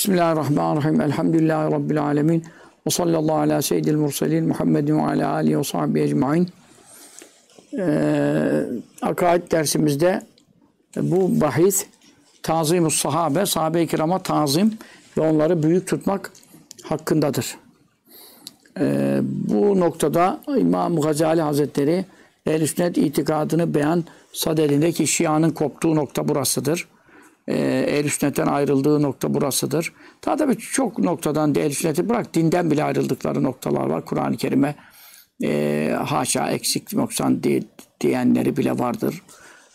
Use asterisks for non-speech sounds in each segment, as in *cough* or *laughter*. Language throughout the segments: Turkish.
Bismillahirrahmanirrahim. Elhamdülillahi Rabbil alemin. Ve sallallahu ala seyyidil murselin Muhammedin ve ala alihi ve sahbihi ecmain. Ee, akaid dersimizde bu bahis tazimus sahabe, sahabe-i kirama tazim ve onları büyük tutmak hakkındadır. Ee, bu noktada İmam Gazali Hazretleri ehl sünnet itikadını beyan sadedindeki Şia'nın koptuğu nokta burasıdır. Ehl sünnetten ayrıldığı nokta burasıdır. Daha tabii çok noktadan ehl sünneti bırak dinden bile ayrıldıkları noktalar var. Kur'an-ı Kerim'e e, haşa eksik noksan di, diyenleri bile vardır.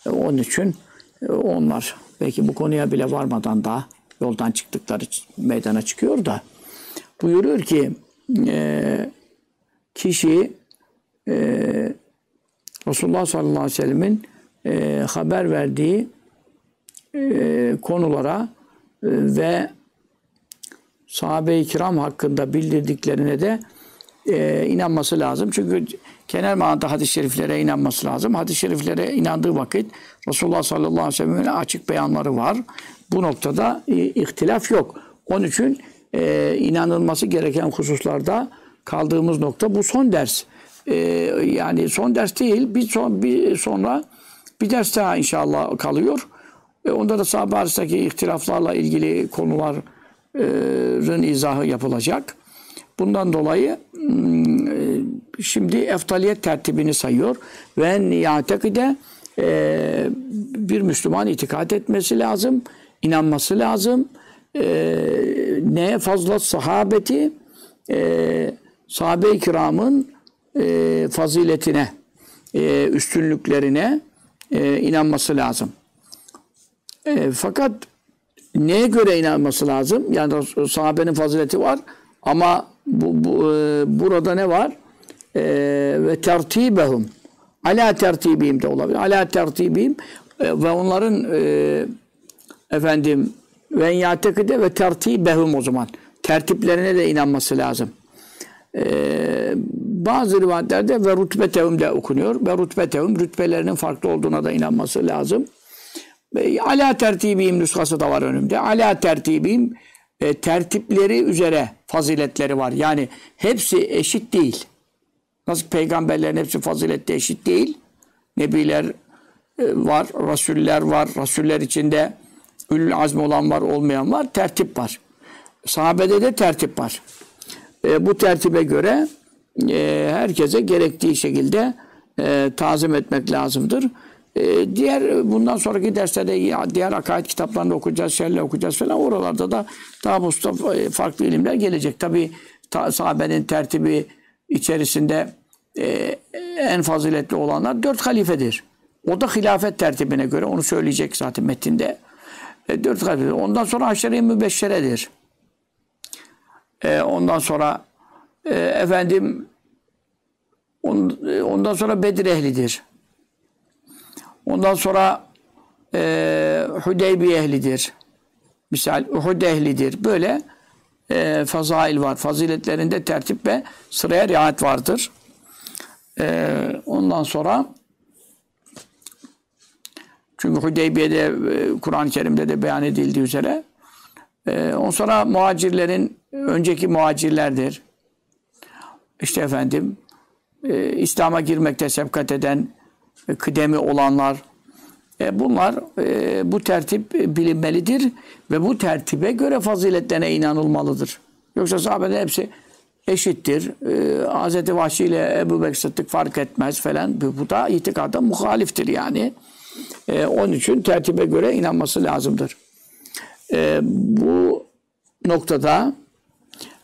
E, onun için e, onlar belki bu konuya bile varmadan da yoldan çıktıkları meydana çıkıyor da buyuruyor ki e, kişi e, Resulullah sallallahu aleyhi ve sellemin e, haber verdiği konulara ve sahabe-i kiram hakkında bildirdiklerine de inanması lazım. Çünkü genel manada hadis-i şeriflere inanması lazım. Hadis-i şeriflere inandığı vakit Resulullah sallallahu aleyhi ve sellem'in açık beyanları var. Bu noktada ihtilaf yok. Onun için inanılması gereken hususlarda kaldığımız nokta bu son ders. Yani son ders değil, bir, son, bir sonra bir ders daha inşallah kalıyor. E, onda da sahabe arasındaki ihtilaflarla ilgili konuların izahı yapılacak. Bundan dolayı şimdi eftaliyet tertibini sayıyor. Ve niyatekide e, bir Müslüman itikat etmesi lazım, inanması lazım. E, neye fazla sahabeti e, sahabe-i kiramın e, faziletine, e, üstünlüklerine e, inanması lazım. E, fakat neye göre inanması lazım? Yani sahabenin fazileti var ama bu, bu e, burada ne var? E, ve tertibehum ala tertibim de olabilir. Ala tertibim e, ve onların e, efendim ve yatekide ve tertibehum o zaman. Tertiplerine de inanması lazım. Ee, bazı rivayetlerde ve rutbetehum de okunuyor. Ve rutbetehum rütbelerinin farklı olduğuna da inanması lazım. E, ala tertibim nüshası da var önümde. Ala tertibim e, tertipleri üzere faziletleri var. Yani hepsi eşit değil. Nasıl peygamberlerin hepsi faziletli eşit değil. Nebiler e, var, rasuller var. Rasuller içinde ülül azmi olan var, olmayan var. Tertip var. Sahabede de tertip var. E, bu tertibe göre e, herkese gerektiği şekilde e, tazim etmek lazımdır. E, diğer bundan sonraki derslerde diğer akaid kitaplarını okuyacağız, şerle okuyacağız falan. Oralarda da daha Mustafa e, farklı ilimler gelecek. Tabi ta, sahabenin tertibi içerisinde e, en faziletli olanlar dört halifedir. O da hilafet tertibine göre onu söyleyecek zaten metinde. E, dört halife. Ondan sonra aşere-i mübeşşeredir. E, ondan sonra e, efendim on, e, ondan sonra Bedir ehlidir. Ondan sonra e, Hudeybiye ehlidir. Misal Uhud ehlidir. Böyle e, fazail var. Faziletlerinde tertip ve sıraya riayet vardır. E, ondan sonra çünkü Hudeybiye'de e, Kur'an-ı Kerim'de de beyan edildiği üzere e, ondan sonra muhacirlerin önceki muhacirlerdir. İşte efendim e, İslam'a girmekte sebkat eden kıdemi olanlar e, bunlar e, bu tertip bilinmelidir ve bu tertibe göre faziletlerine inanılmalıdır. Yoksa sahabeler hepsi eşittir. E, Hz. Vahşi ile Ebu Bekir Sıddık fark etmez falan. Bu, bu da itikada muhaliftir yani. E, onun için tertibe göre inanması lazımdır. E, bu noktada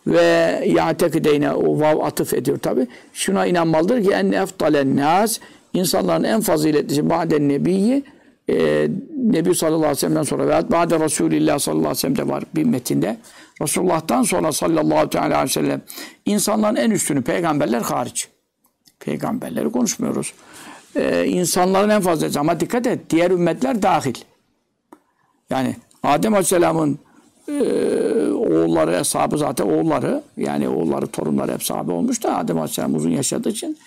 ve ya'tekideyne o vav atıf ediyor tabi. Şuna inanmalıdır ki en eftalen nas insanların en faziletlisi ba'den nebiyyi e, Nebi sallallahu aleyhi ve sellem'den sonra veya ba'de Resulillah sallallahu aleyhi ve sellem'de var bir metinde. Resulullah'tan sonra sallallahu aleyhi ve sellem insanların en üstünü peygamberler hariç. Peygamberleri konuşmuyoruz. Ee, insanların en fazlası ama dikkat et diğer ümmetler dahil. Yani Adem Aleyhisselam'ın e, oğulları, hesabı zaten oğulları yani oğulları, torunları hep sahabe olmuş da Adem Aleyhisselam uzun yaşadığı için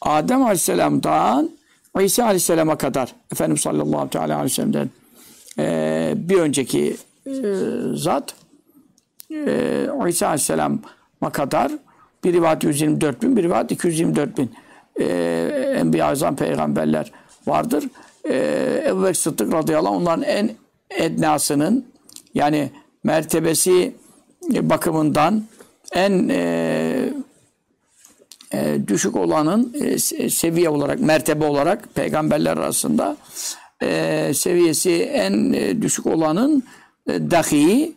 Adem Aleyhisselam'dan İsa Aleyhisselam'a kadar Efendimiz sallallahu aleyhi ve sellem'den e, bir önceki e, zat e, İsa Aleyhisselam'a kadar bir rivayet 124 bin, bir rivayet 224 bin e, Enbiya Azam peygamberler vardır. E, Ebu Bekir Sıddık radıyallahu onların en ednasının yani mertebesi bakımından en e, e, düşük olanın e, seviye olarak, mertebe olarak peygamberler arasında e, seviyesi en düşük olanın e, dahi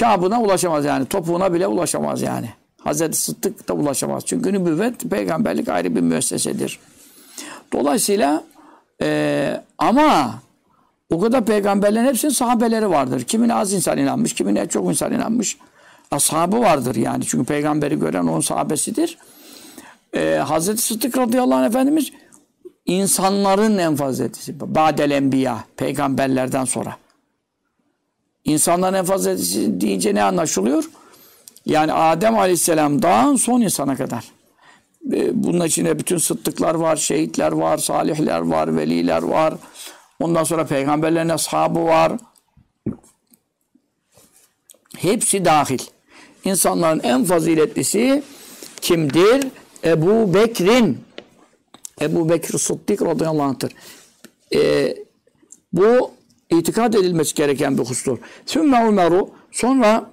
kabına ulaşamaz yani. Topuğuna bile ulaşamaz yani. Hazreti Sıddık da ulaşamaz. Çünkü nübüvvet, peygamberlik ayrı bir müessesedir. Dolayısıyla ama o kadar peygamberlerin hepsinin sahabeleri vardır. Kimine az insan inanmış, kimine çok insan inanmış. Ashabı vardır yani. Çünkü peygamberi gören onun sahabesidir. Ee, Hazreti Sıddık radıyallahu anh Efendimiz insanların en faziletlisi. Badel enbiya, peygamberlerden sonra. İnsanların en faziletlisi deyince ne anlaşılıyor? Yani Adem aleyhisselamdan son insana kadar. Ee, bunun içinde bütün sıddıklar var, şehitler var, salihler var, veliler var. Ondan sonra peygamberlerin ashabı var. Hepsi dahil. İnsanların en faziletlisi kimdir? Ebu Bekir'in. Ebu Bekir Sıddık radıyallahu anh'tır. Ee, bu itikad edilmesi gereken bir husustur. Sümme Ömer'u sonra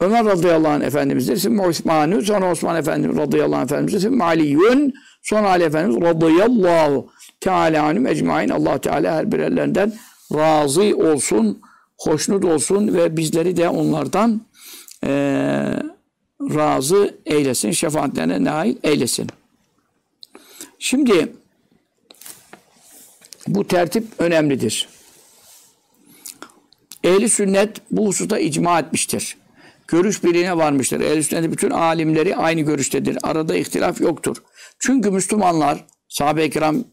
Ömer radıyallahu anh Efendimiz'dir. Sümme Osman'ı sonra Osman Efendimiz radıyallahu anh Efendimiz'dir. Sümme Ali'yün sonra Ali Efendimiz radıyallahu teala anhüm ecmain Allah Teala her birerlerinden razı olsun, hoşnut olsun ve bizleri de onlardan e, razı eylesin, şefaatlerine nail eylesin. Şimdi bu tertip önemlidir. Ehli sünnet bu hususta icma etmiştir. Görüş birliğine varmıştır. Ehli sünnet bütün alimleri aynı görüştedir. Arada ihtilaf yoktur. Çünkü Müslümanlar, sahabe-i kiram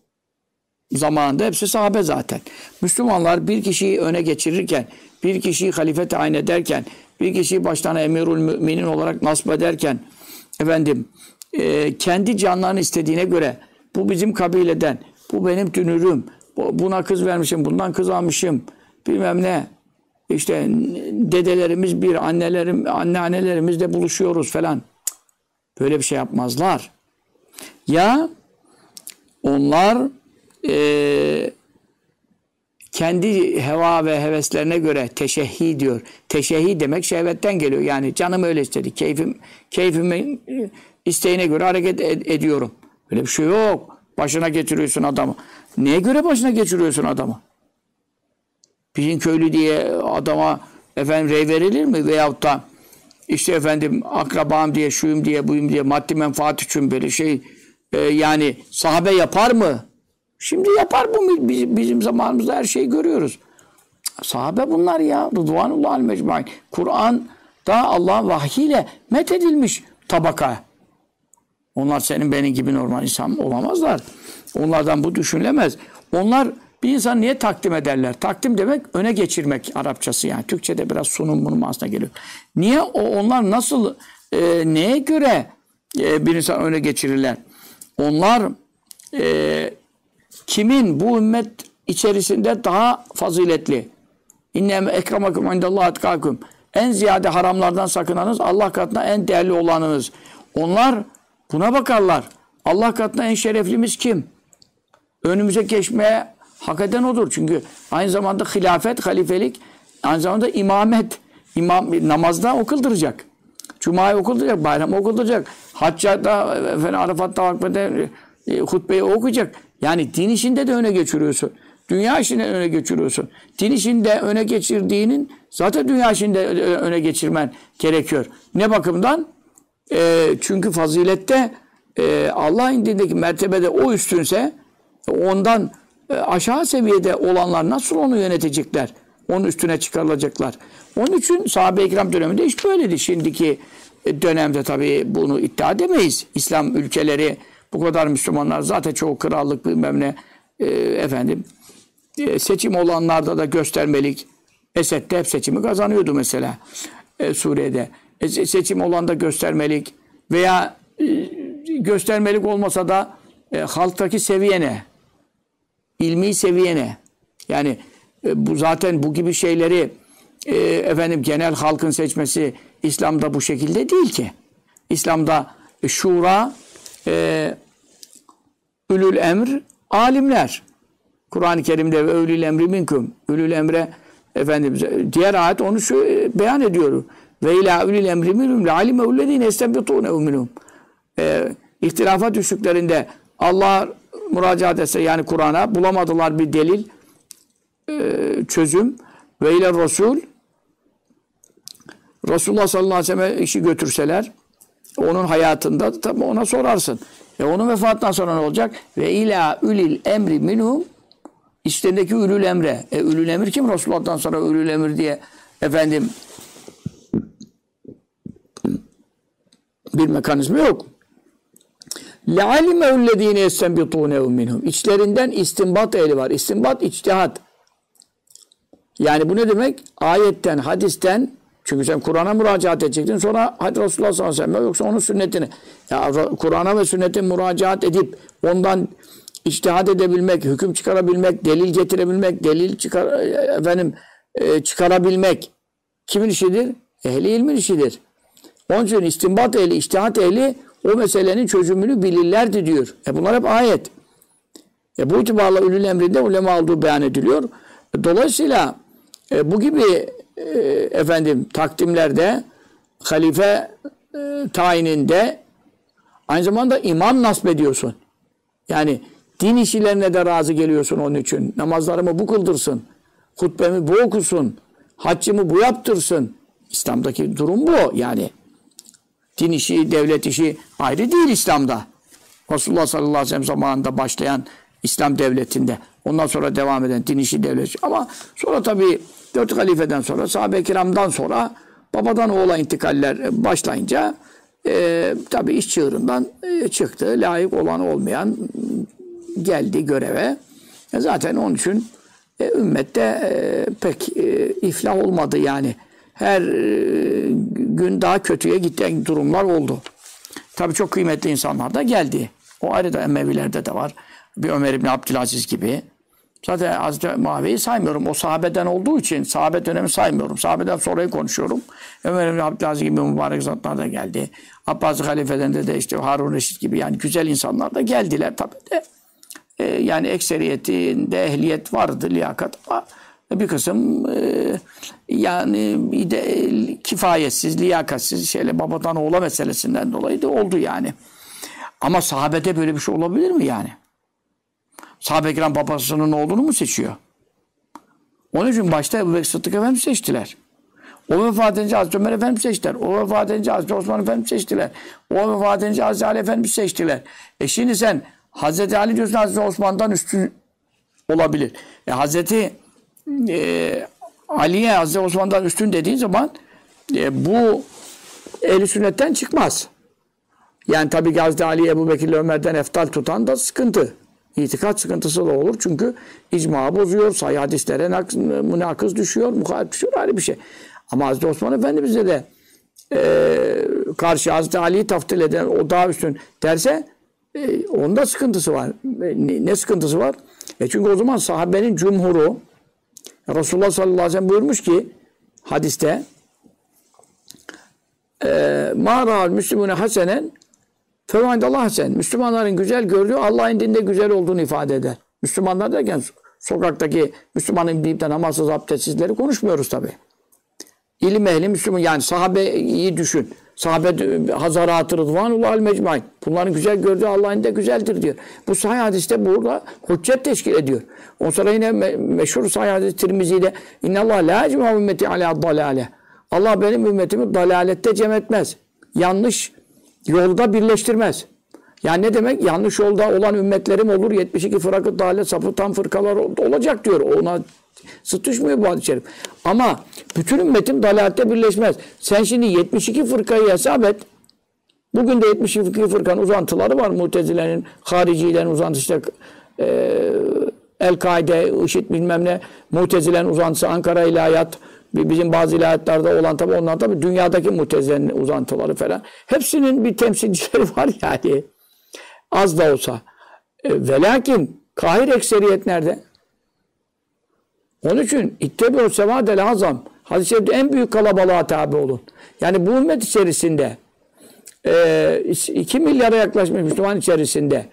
zamanında hepsi sahabe zaten. Müslümanlar bir kişiyi öne geçirirken, bir kişiyi halife tayin ederken, bir kişiyi baştan emirul müminin olarak nasip ederken, efendim, e, kendi canlarını istediğine göre, bu bizim kabileden, bu benim dünürüm, buna kız vermişim, bundan kız almışım, bilmem ne, işte dedelerimiz bir, annelerim, anneannelerimizle buluşuyoruz falan. Böyle bir şey yapmazlar. Ya onlar e, kendi heva ve heveslerine göre teşehhi diyor. Teşehhi demek şehvetten geliyor. Yani canım öyle istedi. Keyfim, keyfimin isteğine göre hareket ed- ediyorum. Öyle bir şey yok. Başına getiriyorsun adamı. Neye göre başına geçiriyorsun adamı? Bizim köylü diye adama efendim rey verilir mi? Veyahut da işte efendim akrabam diye, şuyum diye, buyum diye maddi menfaat için böyle şey e, yani sahabe yapar mı? Şimdi yapar bu bizim zamanımızda her şeyi görüyoruz. Sahabe bunlar ya. Rıdvanullah mecmain. Kur'an'da Allah'ın vahyiyle methedilmiş tabaka. Onlar senin benim gibi normal insan olamazlar. Onlardan bu düşünülemez. Onlar bir insan niye takdim ederler? Takdim demek öne geçirmek Arapçası yani. Türkçe'de biraz sunum bunun aslında geliyor. Niye o, onlar nasıl e, neye göre e, bir insan öne geçirirler? Onlar e, kimin bu ümmet içerisinde daha faziletli? İnnem ekremakum indallah etkakum. En ziyade haramlardan sakınanız Allah katına en değerli olanınız. Onlar buna bakarlar. Allah katına en şereflimiz kim? Önümüze geçmeye hak eden odur. Çünkü aynı zamanda hilafet, halifelik, aynı zamanda imamet. İmam, namazda okulduracak. Cuma'yı okulduracak, bayram okulduracak. Haccada, efendim, Arafat'ta, vakfede e, hutbeyi okuyacak. Yani din işinde de öne geçiriyorsun. Dünya işinde öne geçiriyorsun. Din işinde öne geçirdiğinin zaten dünya işinde öne geçirmen gerekiyor. Ne bakımdan? E, çünkü fazilette e, Allah indindeki mertebede o üstünse ondan e, aşağı seviyede olanlar nasıl onu yönetecekler? Onun üstüne çıkarılacaklar. Onun için sahabe-i kiram döneminde iş böyleydi. Şimdiki dönemde tabii bunu iddia edemeyiz. İslam ülkeleri bu kadar Müslümanlar zaten çoğu krallık bilmem ne e, efendim e, seçim olanlarda da göstermelik. Esed de hep seçimi kazanıyordu mesela e, Suriye'de. E, seçim olan da göstermelik veya e, göstermelik olmasa da e, halktaki seviyene, ilmi seviyene yani e, bu zaten bu gibi şeyleri e, efendim genel halkın seçmesi İslam'da bu şekilde değil ki. İslam'da şura, e, ülül emr, alimler. Kur'an-ı Kerim'de ve ülül emri minkum. Ülül emre efendim diğer ayet onu şu beyan ediyor. Ve ila ülül emri minhum le alime ullezine estembitune minhum. E, ihtilafa düştüklerinde Allah müracaat etse yani Kur'an'a bulamadılar bir delil e, çözüm ve ile Resul Resulullah sallallahu aleyhi ve sellem işi götürseler onun hayatında tabi ona sorarsın. E onun vefatından sonra ne olacak? Ve ila ülil emri minhum İçlerindeki ülül emre. E ülül emir kim? Resulullah'tan sonra ülül emir diye efendim bir mekanizma yok. لَعَلِمَ اُلَّذ۪ينَ يَسْتَنْبِطُونَهُ minhum. İçlerinden istinbat ehli var. İstinbat, içtihat. Yani bu ne demek? Ayetten, hadisten çünkü sen Kur'an'a müracaat edecektin. Sonra hadi Resulullah sallallahu aleyhi ve yoksa onun sünnetini. Ya Kur'an'a ve sünnete müracaat edip ondan içtihat edebilmek, hüküm çıkarabilmek, delil getirebilmek, delil çıkar efendim e, çıkarabilmek kimin işidir? Ehli ilmin işidir. Onun için istinbat ehli, içtihat ehli o meselenin çözümünü bilirlerdi diyor. E bunlar hep ayet. E bu itibarla ülül emrinde ulema olduğu beyan ediliyor. Dolayısıyla e, bu gibi e, efendim takdimlerde halife e, tayininde aynı zamanda imam nasip ediyorsun. Yani din işlerine de razı geliyorsun onun için. Namazlarımı bu kıldırsın. Hutbemi bu okusun. Haccımı bu yaptırsın. İslam'daki durum bu yani. Din işi, devlet işi ayrı değil İslam'da. Resulullah sallallahu aleyhi ve sellem zamanında başlayan İslam devletinde. Ondan sonra devam eden din işi devlet. Ama sonra tabii dört halifeden sonra, sahabe-i kiramdan sonra babadan oğula intikaller başlayınca e, tabii iş çığırından e, çıktı. Layık olan olmayan geldi göreve. E, zaten onun için e, ümmette e, pek e, iflah olmadı yani. Her e, gün daha kötüye giden durumlar oldu. Tabii çok kıymetli insanlar da geldi. O ayrı da Emevilerde de var. Bir Ömer İbni Abdülaziz gibi. Zaten Hazreti Muaviye'yi saymıyorum. O sahabeden olduğu için sahabe dönemi saymıyorum. Sahabeden sonrayı konuşuyorum. Ömer İbni Abdülaziz gibi mübarek zatlar da geldi. Abbasi halifeden de, de işte Harun Reşit gibi yani güzel insanlar da geldiler tabii de. E, yani ekseriyetinde ehliyet vardı, liyakat ama bir kısım e, yani de, kifayetsiz, liyakatsiz şeyle babadan oğla meselesinden dolayı da oldu yani. Ama sahabede böyle bir şey olabilir mi yani? Sahabe kiram babasının oğlunu mu seçiyor? Onun için başta Ebu Bekir Sıddık Efendimiz seçtiler. O vefat edince Hazreti Ömer Efendimiz seçtiler. O vefat edince Hazreti Osman Efendimiz seçtiler. O vefat edince Hazreti Ali Efendimiz seçtiler. E şimdi sen Hazreti Ali diyorsun Hazreti Osman'dan üstün olabilir. E Hazreti e, Ali'ye Hazreti Osman'dan üstün dediğin zaman e, bu ehl sünnetten çıkmaz. Yani tabii Hazreti Ali Ebu Bekir Ömer'den eftal tutan da sıkıntı. İtikat sıkıntısı da olur. Çünkü icma bozuyor, sayı hadislere münakız düşüyor, muhalif düşüyor ayrı bir şey. Ama Hazreti Osman Efendimiz'e de e, karşı Hazreti Ali'yi taftil eden o daha üstün derse e, onda sıkıntısı var. E, ne, ne sıkıntısı var? E çünkü o zaman sahabenin cumhuru Resulullah sallallahu aleyhi ve sellem buyurmuş ki hadiste e, mağaral müslümüne hasenen Allah hasen. Müslümanların güzel gördüğü Allah'ın dinde güzel olduğunu ifade eder. Müslümanlar derken sokaktaki Müslümanın deyip de namazsız abdestsizleri konuşmuyoruz tabi. İlim ehli Müslüman yani sahabeyi düşün. Sahabe Hazarat-ı Rıdvanullah mecmain. Bunların güzel gördüğü Allah'ın da güzeldir diyor. Bu sahih hadiste burada hüccet teşkil ediyor. On sonra yine me meşhur sahih hadis Tirmizi'de Allah la ecma ümmeti ala dalale. Allah benim ümmetimi dalalette cem etmez. Yanlış yolda birleştirmez. Yani ne demek? Yanlış yolda olan ümmetlerim olur. 72 fırakı dalet sapıtan fırkalar olacak diyor. Ona Sıt düşmüyor bu hadis-i şerif. Ama bütün ümmetim dalalette birleşmez. Sen şimdi 72 fırkayı hesap et. Bugün de 72 fırkanın uzantıları var. Mutezilerin, haricilerin uzantısı işte e, El-Kaide, IŞİD bilmem ne. Mutezilerin uzantısı Ankara ilahiyat. Bizim bazı ilahiyatlerde olan tabi onlar tabi dünyadaki mutezilerin uzantıları falan. Hepsinin bir temsilcileri *laughs* var yani. Az da olsa. E, ve lakin kahir ekseriyet nerede? Onun için ittebi'u sevadel azam. Hadis-i şerifte en büyük kalabalığa tabi olun. Yani bu ümmet içerisinde e, 2 milyara yaklaşmış Müslüman içerisinde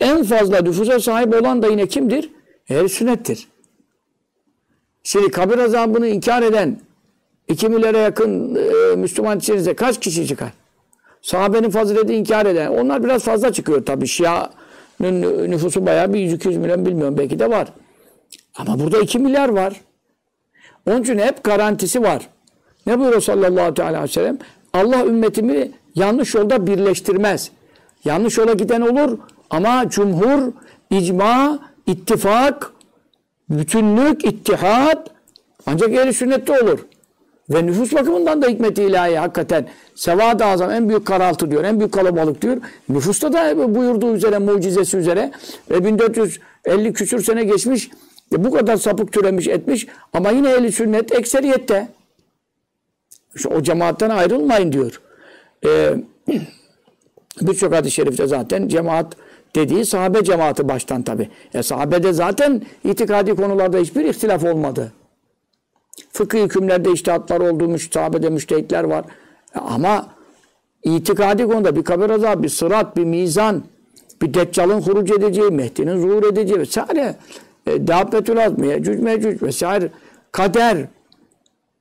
en fazla nüfusa sahip olan da yine kimdir? Ehl sünnettir. Şimdi kabir azabını inkar eden 2 milyara yakın e, Müslüman içerisinde kaç kişi çıkar? Sahabenin fazileti inkar eden. Onlar biraz fazla çıkıyor tabii. Şia'nın nüfusu bayağı bir 100-200 milyon bilmiyorum. Belki de var. Ama burada 2 milyar var. Onun için hep garantisi var. Ne buyuruyor sallallahu aleyhi ve sellem? Allah ümmetimi yanlış yolda birleştirmez. Yanlış yola giden olur ama cumhur, icma, ittifak, bütünlük, ittihat ancak ehli sünnette olur. Ve nüfus bakımından da hikmet-i ilahi hakikaten sevad-ı azam en büyük karaltı diyor, en büyük kalabalık diyor. Nüfusta da buyurduğu üzere, mucizesi üzere ve 1450 küsür sene geçmiş e bu kadar sapık türemiş etmiş ama yine ehli sünnet ekseriyette. İşte o cemaatten ayrılmayın diyor. Ee, *clears throat* Birçok hadis-i şerifte zaten cemaat dediği sahabe cemaati baştan tabi. E sahabede zaten itikadi konularda hiçbir ihtilaf olmadı. Fıkıh hükümlerde iştihatlar olduğu sahabede müştehitler var. E ama itikadi konuda bir kabir azabı, bir sırat, bir mizan, bir deccalın huruc edeceği, Mehdi'nin zuhur edeceği vesaire. E, Dabbetül azm, mecüc mecüc vesaire. Kader,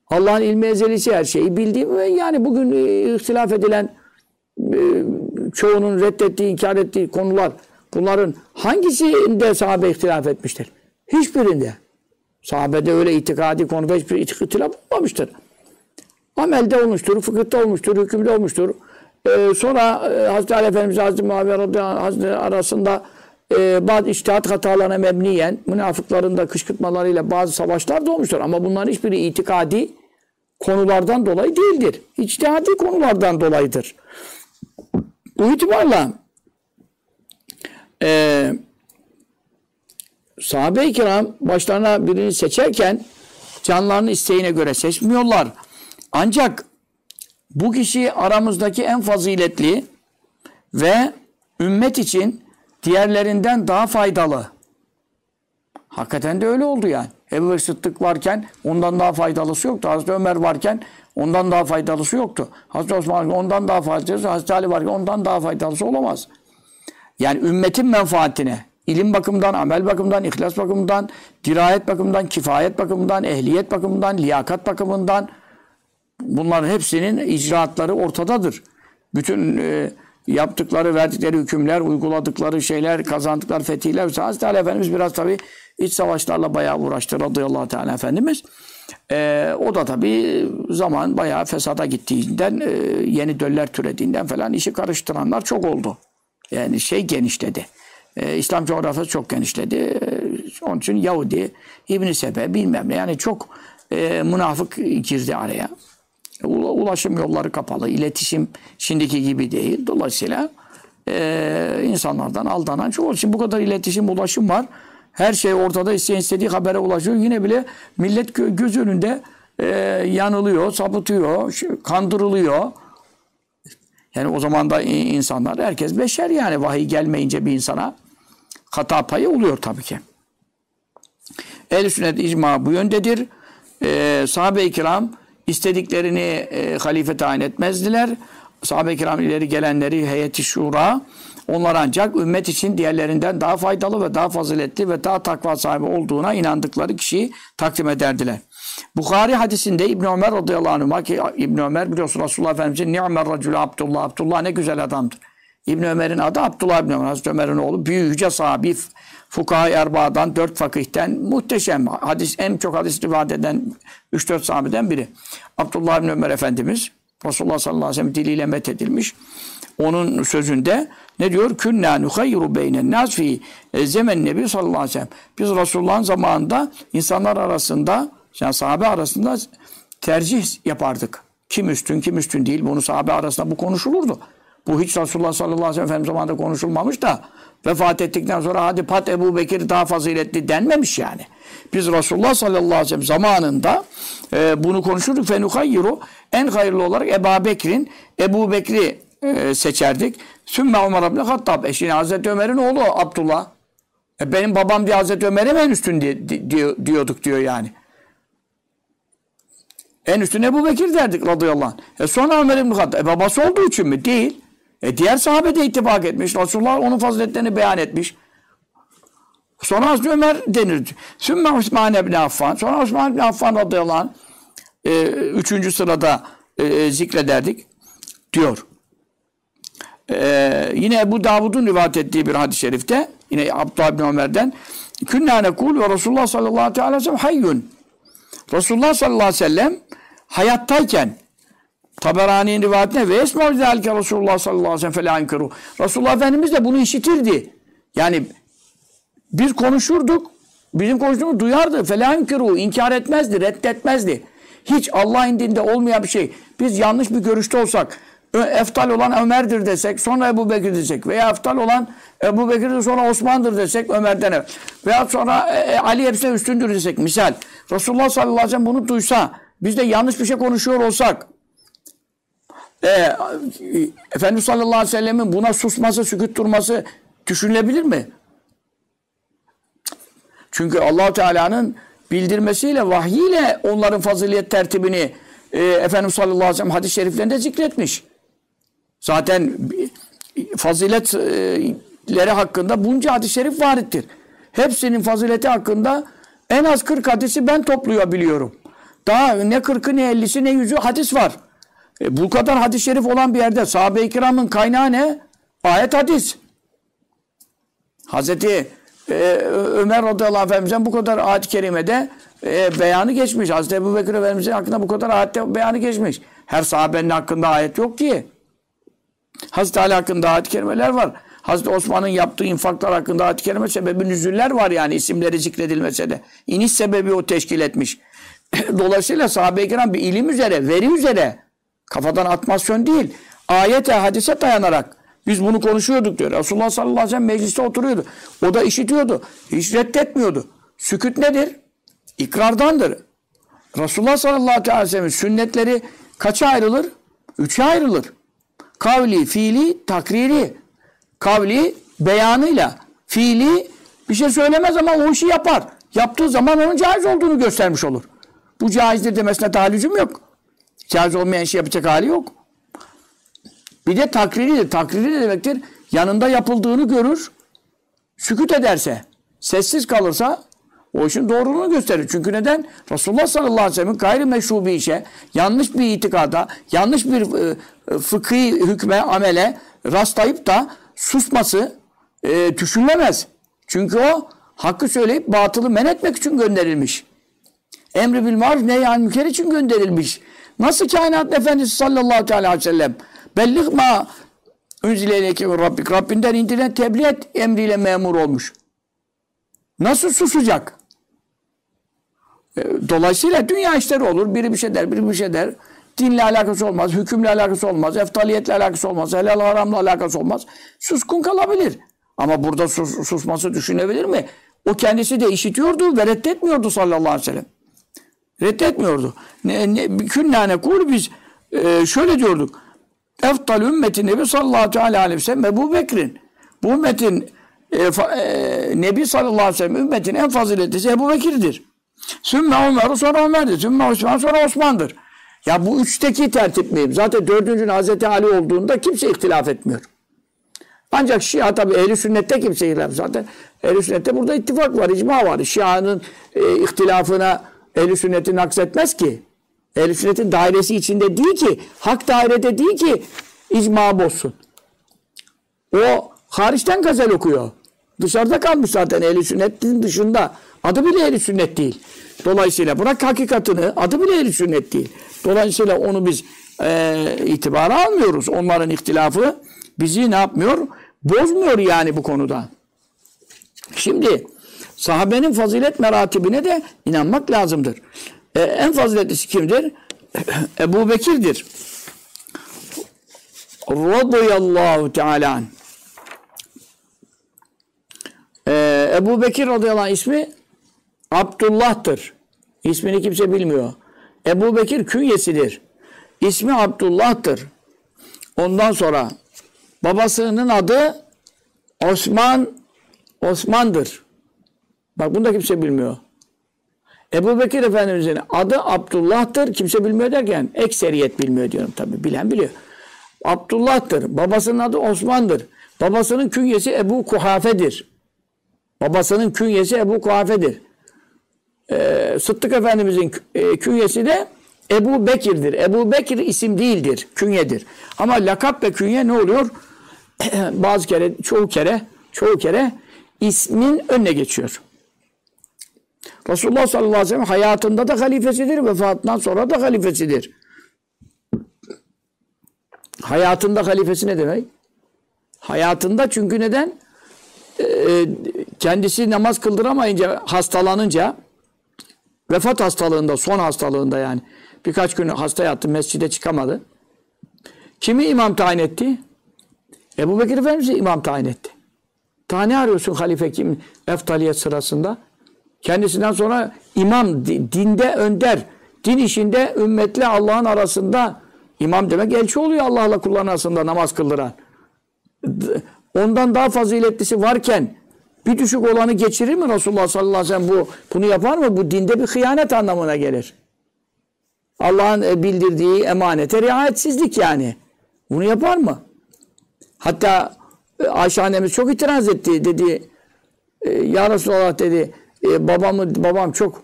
Allah'ın ilmi ezelisi her şeyi bildiğim ve yani bugün e, ihtilaf edilen e, çoğunun reddettiği, inkar ettiği konular bunların hangisinde sahabe ihtilaf etmiştir? Hiçbirinde. Sahabede öyle itikadi konuda hiçbir ihtilaf olmamıştır. Amelde olmuştur, fıkıhta olmuştur, hükümde olmuştur. Ee, sonra e, Hazreti Ali Efendimiz Hazreti Muaviye Hazreti arasında e, bazı iştihat hatalarına memniyen münafıkların da kışkırtmalarıyla bazı savaşlar da olmuştur. Ama bunların hiçbiri itikadi konulardan dolayı değildir. İçtihadi konulardan dolayıdır. Bu itibarla e, sahabe-i kiram başlarına birini seçerken canlarının isteğine göre seçmiyorlar. Ancak bu kişi aramızdaki en faziletli ve ümmet için diğerlerinden daha faydalı. Hakikaten de öyle oldu yani. Ebu Bekir Sıddık varken ondan daha faydalısı yoktu. Hazreti Ömer varken ondan daha faydalısı yoktu. Hazreti Osman ondan daha faydalısı, Hazreti Ali varken ondan daha faydalısı olamaz. Yani ümmetin menfaatine, ilim bakımından, amel bakımından, ihlas bakımından, dirayet bakımından, kifayet bakımından, ehliyet bakımından, liyakat bakımından bunların hepsinin icraatları ortadadır. Bütün e, yaptıkları, verdikleri hükümler, uyguladıkları şeyler, kazandıkları fetihler. Hazreti Ali Efendimiz biraz tabi iç savaşlarla bayağı uğraştı radıyallahu teala Efendimiz. Ee, o da tabi zaman bayağı fesada gittiğinden, e, yeni döller türediğinden falan işi karıştıranlar çok oldu. Yani şey genişledi. Ee, İslam coğrafyası çok genişledi. Ee, onun için Yahudi, İbn-i Sebe bilmem ne yani çok e, münafık girdi araya. Ulaşım yolları kapalı, iletişim şimdiki gibi değil. Dolayısıyla e, insanlardan aldanan çok. Şimdi bu kadar iletişim, ulaşım var. Her şey ortada isteyen istediği habere ulaşıyor. Yine bile millet göz önünde e, yanılıyor, sapıtıyor, kandırılıyor. Yani o zaman da insanlar, herkes beşer yani vahiy gelmeyince bir insana hata payı oluyor tabii ki. Ehl-i sünnet icma bu yöndedir. Ee, sahabe-i kiram istediklerini e, halife tayin etmezdiler. Sahabe-i kiram ileri gelenleri heyeti şura onlar ancak ümmet için diğerlerinden daha faydalı ve daha faziletli ve daha takva sahibi olduğuna inandıkları kişiyi takdim ederdiler. Bukhari hadisinde İbn Ömer radıyallahu anh ki İbn Ömer biliyorsun Resulullah Efendimizin ni'mer racülü Abdullah. Abdullah ne güzel adamdır. İbn Ömer'in adı Abdullah İbn Ömer. Hazreti Ömer'in oğlu. Büyük yüce sahabi. Fukaha Erba'dan, dört fakihten muhteşem. Hadis, en çok hadis rivayet eden 3-4 sahabeden biri. Abdullah İbn Ömer Efendimiz Resulullah sallallahu aleyhi ve sellem diliyle methedilmiş. Onun sözünde ne diyor? Künna nuhayyiru beynen nas fi zemen nebi sallallahu aleyhi ve sellem. Biz Resulullah'ın zamanında insanlar arasında yani sahabe arasında tercih yapardık. Kim üstün kim üstün değil bunu sahabe arasında bu konuşulurdu. Bu hiç Resulullah sallallahu aleyhi ve sellem zamanında konuşulmamış da vefat ettikten sonra hadi pat Ebu Bekir daha faziletli denmemiş yani. Biz Resulullah sallallahu aleyhi ve sellem zamanında e, bunu konuşurduk. Fenukayyiru en hayırlı olarak Ebu Bekir'in Ebu Bekir'i e, seçerdik. Sümme Ömer ibn Hattab. E Hazreti Ömer'in oğlu Abdullah. E benim babam diye Hazreti Ömer'e en üstün diye, diyor, diyorduk diyor yani. En üstüne Ebu Bekir derdik radıyallahu anh. E sonra Ömer İbn Hattab. E babası olduğu için mi? Değil. E diğer sahabe de ittifak etmiş. Resulullah onun faziletlerini beyan etmiş. Sonra Hazreti Ömer denirdi. Sümme Osman İbni Affan. Sonra Osman İbni Affan radıyallahu anh e, üçüncü sırada e, zikrederdik diyor. E, yine Ebu Davud'un rivayet ettiği bir hadis-i şerifte yine Abdullah bin Ömer'den Künna nekul ve Resulullah sallallahu aleyhi ve sellem hayyun. Resulullah sallallahu aleyhi ve sellem hayattayken Taberani'nin rivayetine ve esmâ zâlike Resulullah sallallahu aleyhi ve sellem felâ inkiru. Resulullah Efendimiz de bunu işitirdi. Yani biz konuşurduk, bizim konuştuğumuzu duyardı. Felâ inkiru, inkar etmezdi, reddetmezdi. Hiç Allah indinde olmayan bir şey. Biz yanlış bir görüşte olsak, eftal olan Ömer'dir desek, sonra Ebu Bekir desek veya eftal olan Ebu Bekir'dir sonra Osman'dır desek Ömer'den evvel. Veya sonra e, e, Ali hepsine üstündür desek. Misal Resulullah sallallahu aleyhi ve sellem bunu duysa biz de yanlış bir şey konuşuyor olsak e, Efendimiz sallallahu aleyhi ve sellemin buna susması, sükut durması düşünülebilir mi? Çünkü allah Teala'nın bildirmesiyle, vahyiyle onların fazilet tertibini e, Efendimiz sallallahu aleyhi ve sellem hadis-i şeriflerinde zikretmiş. Zaten faziletleri hakkında bunca hadis-i şerif varittir. Hepsinin fazileti hakkında en az 40 hadisi ben topluyabiliyorum. Daha ne 40'ı ne 50'si ne 100'ü hadis var. E, bu kadar hadis-i şerif olan bir yerde sahabe-i kiramın kaynağı ne? Ayet hadis. Hazreti e, Ömer radıyallahu anh efendimizden bu kadar ayet-i kerimede e, beyanı geçmiş. Hazreti Ebu Bekir efendimizin hakkında bu kadar ayette beyanı geçmiş. Her sahabenin hakkında ayet yok ki. Hazreti Ali hakkında ayet-i kerimeler var. Hazreti Osman'ın yaptığı infaklar hakkında ayet-i kerime sebebi nüzüller var yani isimleri zikredilmese de. İniş sebebi o teşkil etmiş. *coughs* Dolayısıyla sahabe-i kiram bir ilim üzere, veri üzere kafadan atmasyon değil. Ayete, hadise dayanarak biz bunu konuşuyorduk diyor. Resulullah sallallahu aleyhi ve sellem mecliste oturuyordu. O da işitiyordu. Hiç reddetmiyordu. Süküt nedir? İkrardandır. Resulullah sallallahu aleyhi ve sellem sünnetleri kaça ayrılır? Üçe ayrılır. Kavli, fiili, takriri. Kavli beyanıyla, fiili bir şey söylemez ama o işi yapar. Yaptığı zaman onun caiz olduğunu göstermiş olur. Bu caizdir demesine daha lüzum yok. Caiz olmayan şey yapacak hali yok. Bir de takriridir. Takriri ne demektir? Yanında yapıldığını görür, sükut ederse, sessiz kalırsa o işin doğruluğunu gösterir. Çünkü neden? Resulullah sallallahu aleyhi ve sellem'in gayri meşru bir işe, yanlış bir itikada, yanlış bir e, e, fıkhi hükme, amele rastlayıp da susması e, düşünülemez. Çünkü o hakkı söyleyip batılı men etmek için gönderilmiş. Emri bil maruf neyyan müker için gönderilmiş. Nasıl kainat efendisi sallallahu aleyhi ve sellem bellik ma unzileyke Rabbik Rabbinden indirilen tebliğ et emriyle memur olmuş. Nasıl susacak? E, dolayısıyla dünya işleri olur. Biri bir şey der, biri bir şey der. Dinle alakası olmaz, hükümle alakası olmaz, eftaliyetle alakası olmaz, helal haramla alakası olmaz. Suskun kalabilir. Ama burada sus, susması düşünebilir mi? O kendisi de işitiyordu ve reddetmiyordu sallallahu aleyhi ve sellem. Reddetmiyordu. Ne, ne, künnâne kul biz e, şöyle diyorduk. Eftal ümmetin Nebi sallallahu aleyhi ve sellem Ebu Bekir'in. Bu ümmetin e, fa, e, Nebi sallallahu aleyhi ve sellem ümmetin en faziletlisi Ebu Bekir'dir. Sümme Ömer sonra Ömer'dir. Sümme Osman sonra Osman'dır. Ya bu üçteki tertip miyim? Zaten dördüncünün Hazreti Ali olduğunda kimse ihtilaf etmiyor. Ancak Şia tabi ehli sünnette kimse ihtilaf. Zaten ehli sünnette burada ittifak var, icma var. Şia'nın e, ihtilafına ehli sünneti naksetmez ki. Ehli sünnetin dairesi içinde değil ki, hak dairede değil ki icma bozsun. O hariçten gazel okuyor. Dışarıda kalmış zaten ehli sünnetin dışında. Adı bile ehli sünnet değil. Dolayısıyla bırak hakikatını adı bile ehli sünnet değil. Dolayısıyla onu biz e, itibara almıyoruz. Onların ihtilafı bizi ne yapmıyor? Bozmuyor yani bu konuda. Şimdi sahabenin fazilet meratibine de inanmak lazımdır. E, en faziletlisi kimdir? *clears throat* Ebu Bekir'dir. Radıyallahu Teala ee, Ebu Bekir radıyallahu anh ismi Abdullah'tır. İsmini kimse bilmiyor. Ebu Bekir künyesidir. İsmi Abdullah'tır. Ondan sonra babasının adı Osman Osman'dır. Bak bunu da kimse bilmiyor. Ebu Bekir Efendimizin adı Abdullah'tır. Kimse bilmiyor derken ekseriyet bilmiyor diyorum tabi. Bilen biliyor. Abdullah'tır. Babasının adı Osman'dır. Babasının künyesi Ebu Kuhafe'dir. Babasının künyesi Ebu Kuhafe'dir. Ee, Sıddık Efendimizin e, künyesi de Ebu Bekir'dir. Ebu Bekir isim değildir, künyedir. Ama lakap ve künye ne oluyor? *clears throat* Bazı kere, çoğu kere, çoğu kere ismin önüne geçiyor. Resulullah sallallahu aleyhi ve sellem hayatında da halifesidir, vefatından sonra da halifesidir. Hayatında halifesi ne demek? Hayatında çünkü neden? Ee, kendisi namaz kıldıramayınca, hastalanınca, vefat hastalığında, son hastalığında yani, birkaç gün hasta yattı, mescide çıkamadı. Kimi imam tayin etti? Ebu Bekir Efendimiz'i imam tayin etti. Daha ne arıyorsun halife kim eftaliyet sırasında? Kendisinden sonra imam, dinde önder, din işinde ümmetle Allah'ın arasında imam demek elçi oluyor Allah'la kulların arasında namaz kıldıran. Ondan daha faziletlisi varken bir düşük olanı geçirir mi Resulullah sallallahu aleyhi ve sellem bu, bunu yapar mı? Bu dinde bir hıyanet anlamına gelir. Allah'ın e, bildirdiği emanete riayetsizlik yani. Bunu yapar mı? Hatta e, Ayşe annemiz çok itiraz etti. Dedi e, ya Resulallah dedi babamı babam çok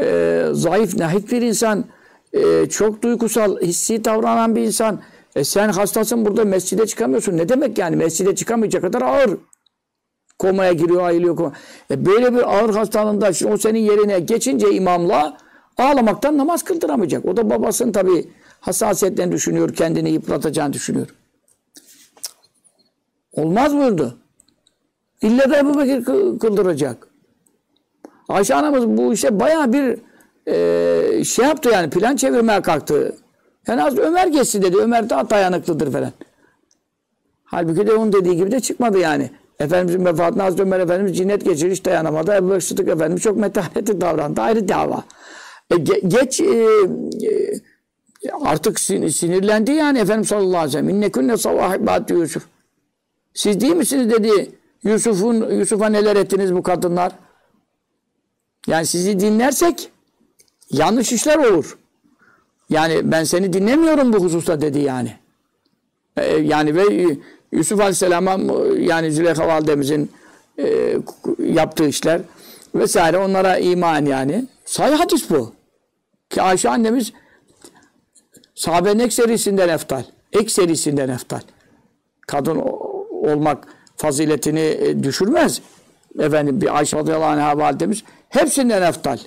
e, zayıf, nahit bir insan. E, çok duygusal, hissi davranan bir insan. E sen hastasın burada mescide çıkamıyorsun. Ne demek yani? Mescide çıkamayacak kadar ağır. Komaya giriyor, ayılıyor. Koma. E böyle bir ağır hastalığında şimdi o senin yerine geçince imamla ağlamaktan namaz kıldıramayacak. O da babasının tabi hassasiyetlerini düşünüyor, kendini yıpratacağını düşünüyor. Olmaz buyurdu. İlle de Ebu Bekir kıldıracak. Ayşe anamız bu işe baya bir e, şey yaptı yani plan çevirmeye kalktı. En az Ömer geçsin dedi. Ömer daha dayanıklıdır falan. Halbuki de onun dediği gibi de çıkmadı yani. Efendimizin vefatına Hazreti Ömer Efendimiz cinnet geçirir hiç dayanamadı. Ebu Bekir Sıddık Efendimiz çok metanetli davrandı. Ayrı dava. E, ge, geç e, e, artık sin, sinirlendi yani Efendimiz sallallahu aleyhi ve sellem. İnnekünne savahibati Yusuf. Siz değil misiniz dedi Yusuf'un Yusuf'a neler ettiniz bu kadınlar? Yani sizi dinlersek yanlış işler olur. Yani ben seni dinlemiyorum bu hususta dedi yani. Ee, yani ve Yusuf Aleyhisselam'a yani Züleyha Validemizin e, yaptığı işler vesaire onlara iman yani. Sahih hadis bu. Ki Ayşe annemiz sahabenin ekserisinden eftal. Ekserisinden eftal. Kadın olmak faziletini e, düşürmez. Efendim bir Ayşe radıyallahu anh'a validemiz hepsinden eftal.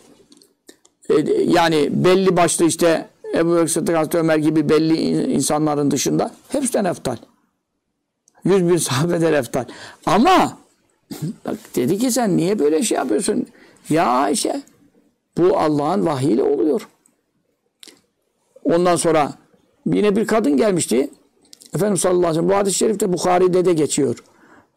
E, yani belli başlı işte Ebu Bekir Sıddık Ömer gibi belli insanların dışında hepsinden eftal. Yüz bin *laughs* sahabeden eftal. Ama *laughs* bak dedi ki sen niye böyle şey yapıyorsun? Ya Ayşe bu Allah'ın vahiyle oluyor. Ondan sonra yine bir kadın gelmişti. Efendimiz sallallahu aleyhi ve sellem bu hadis-i şerifte Bukhari'de de geçiyor.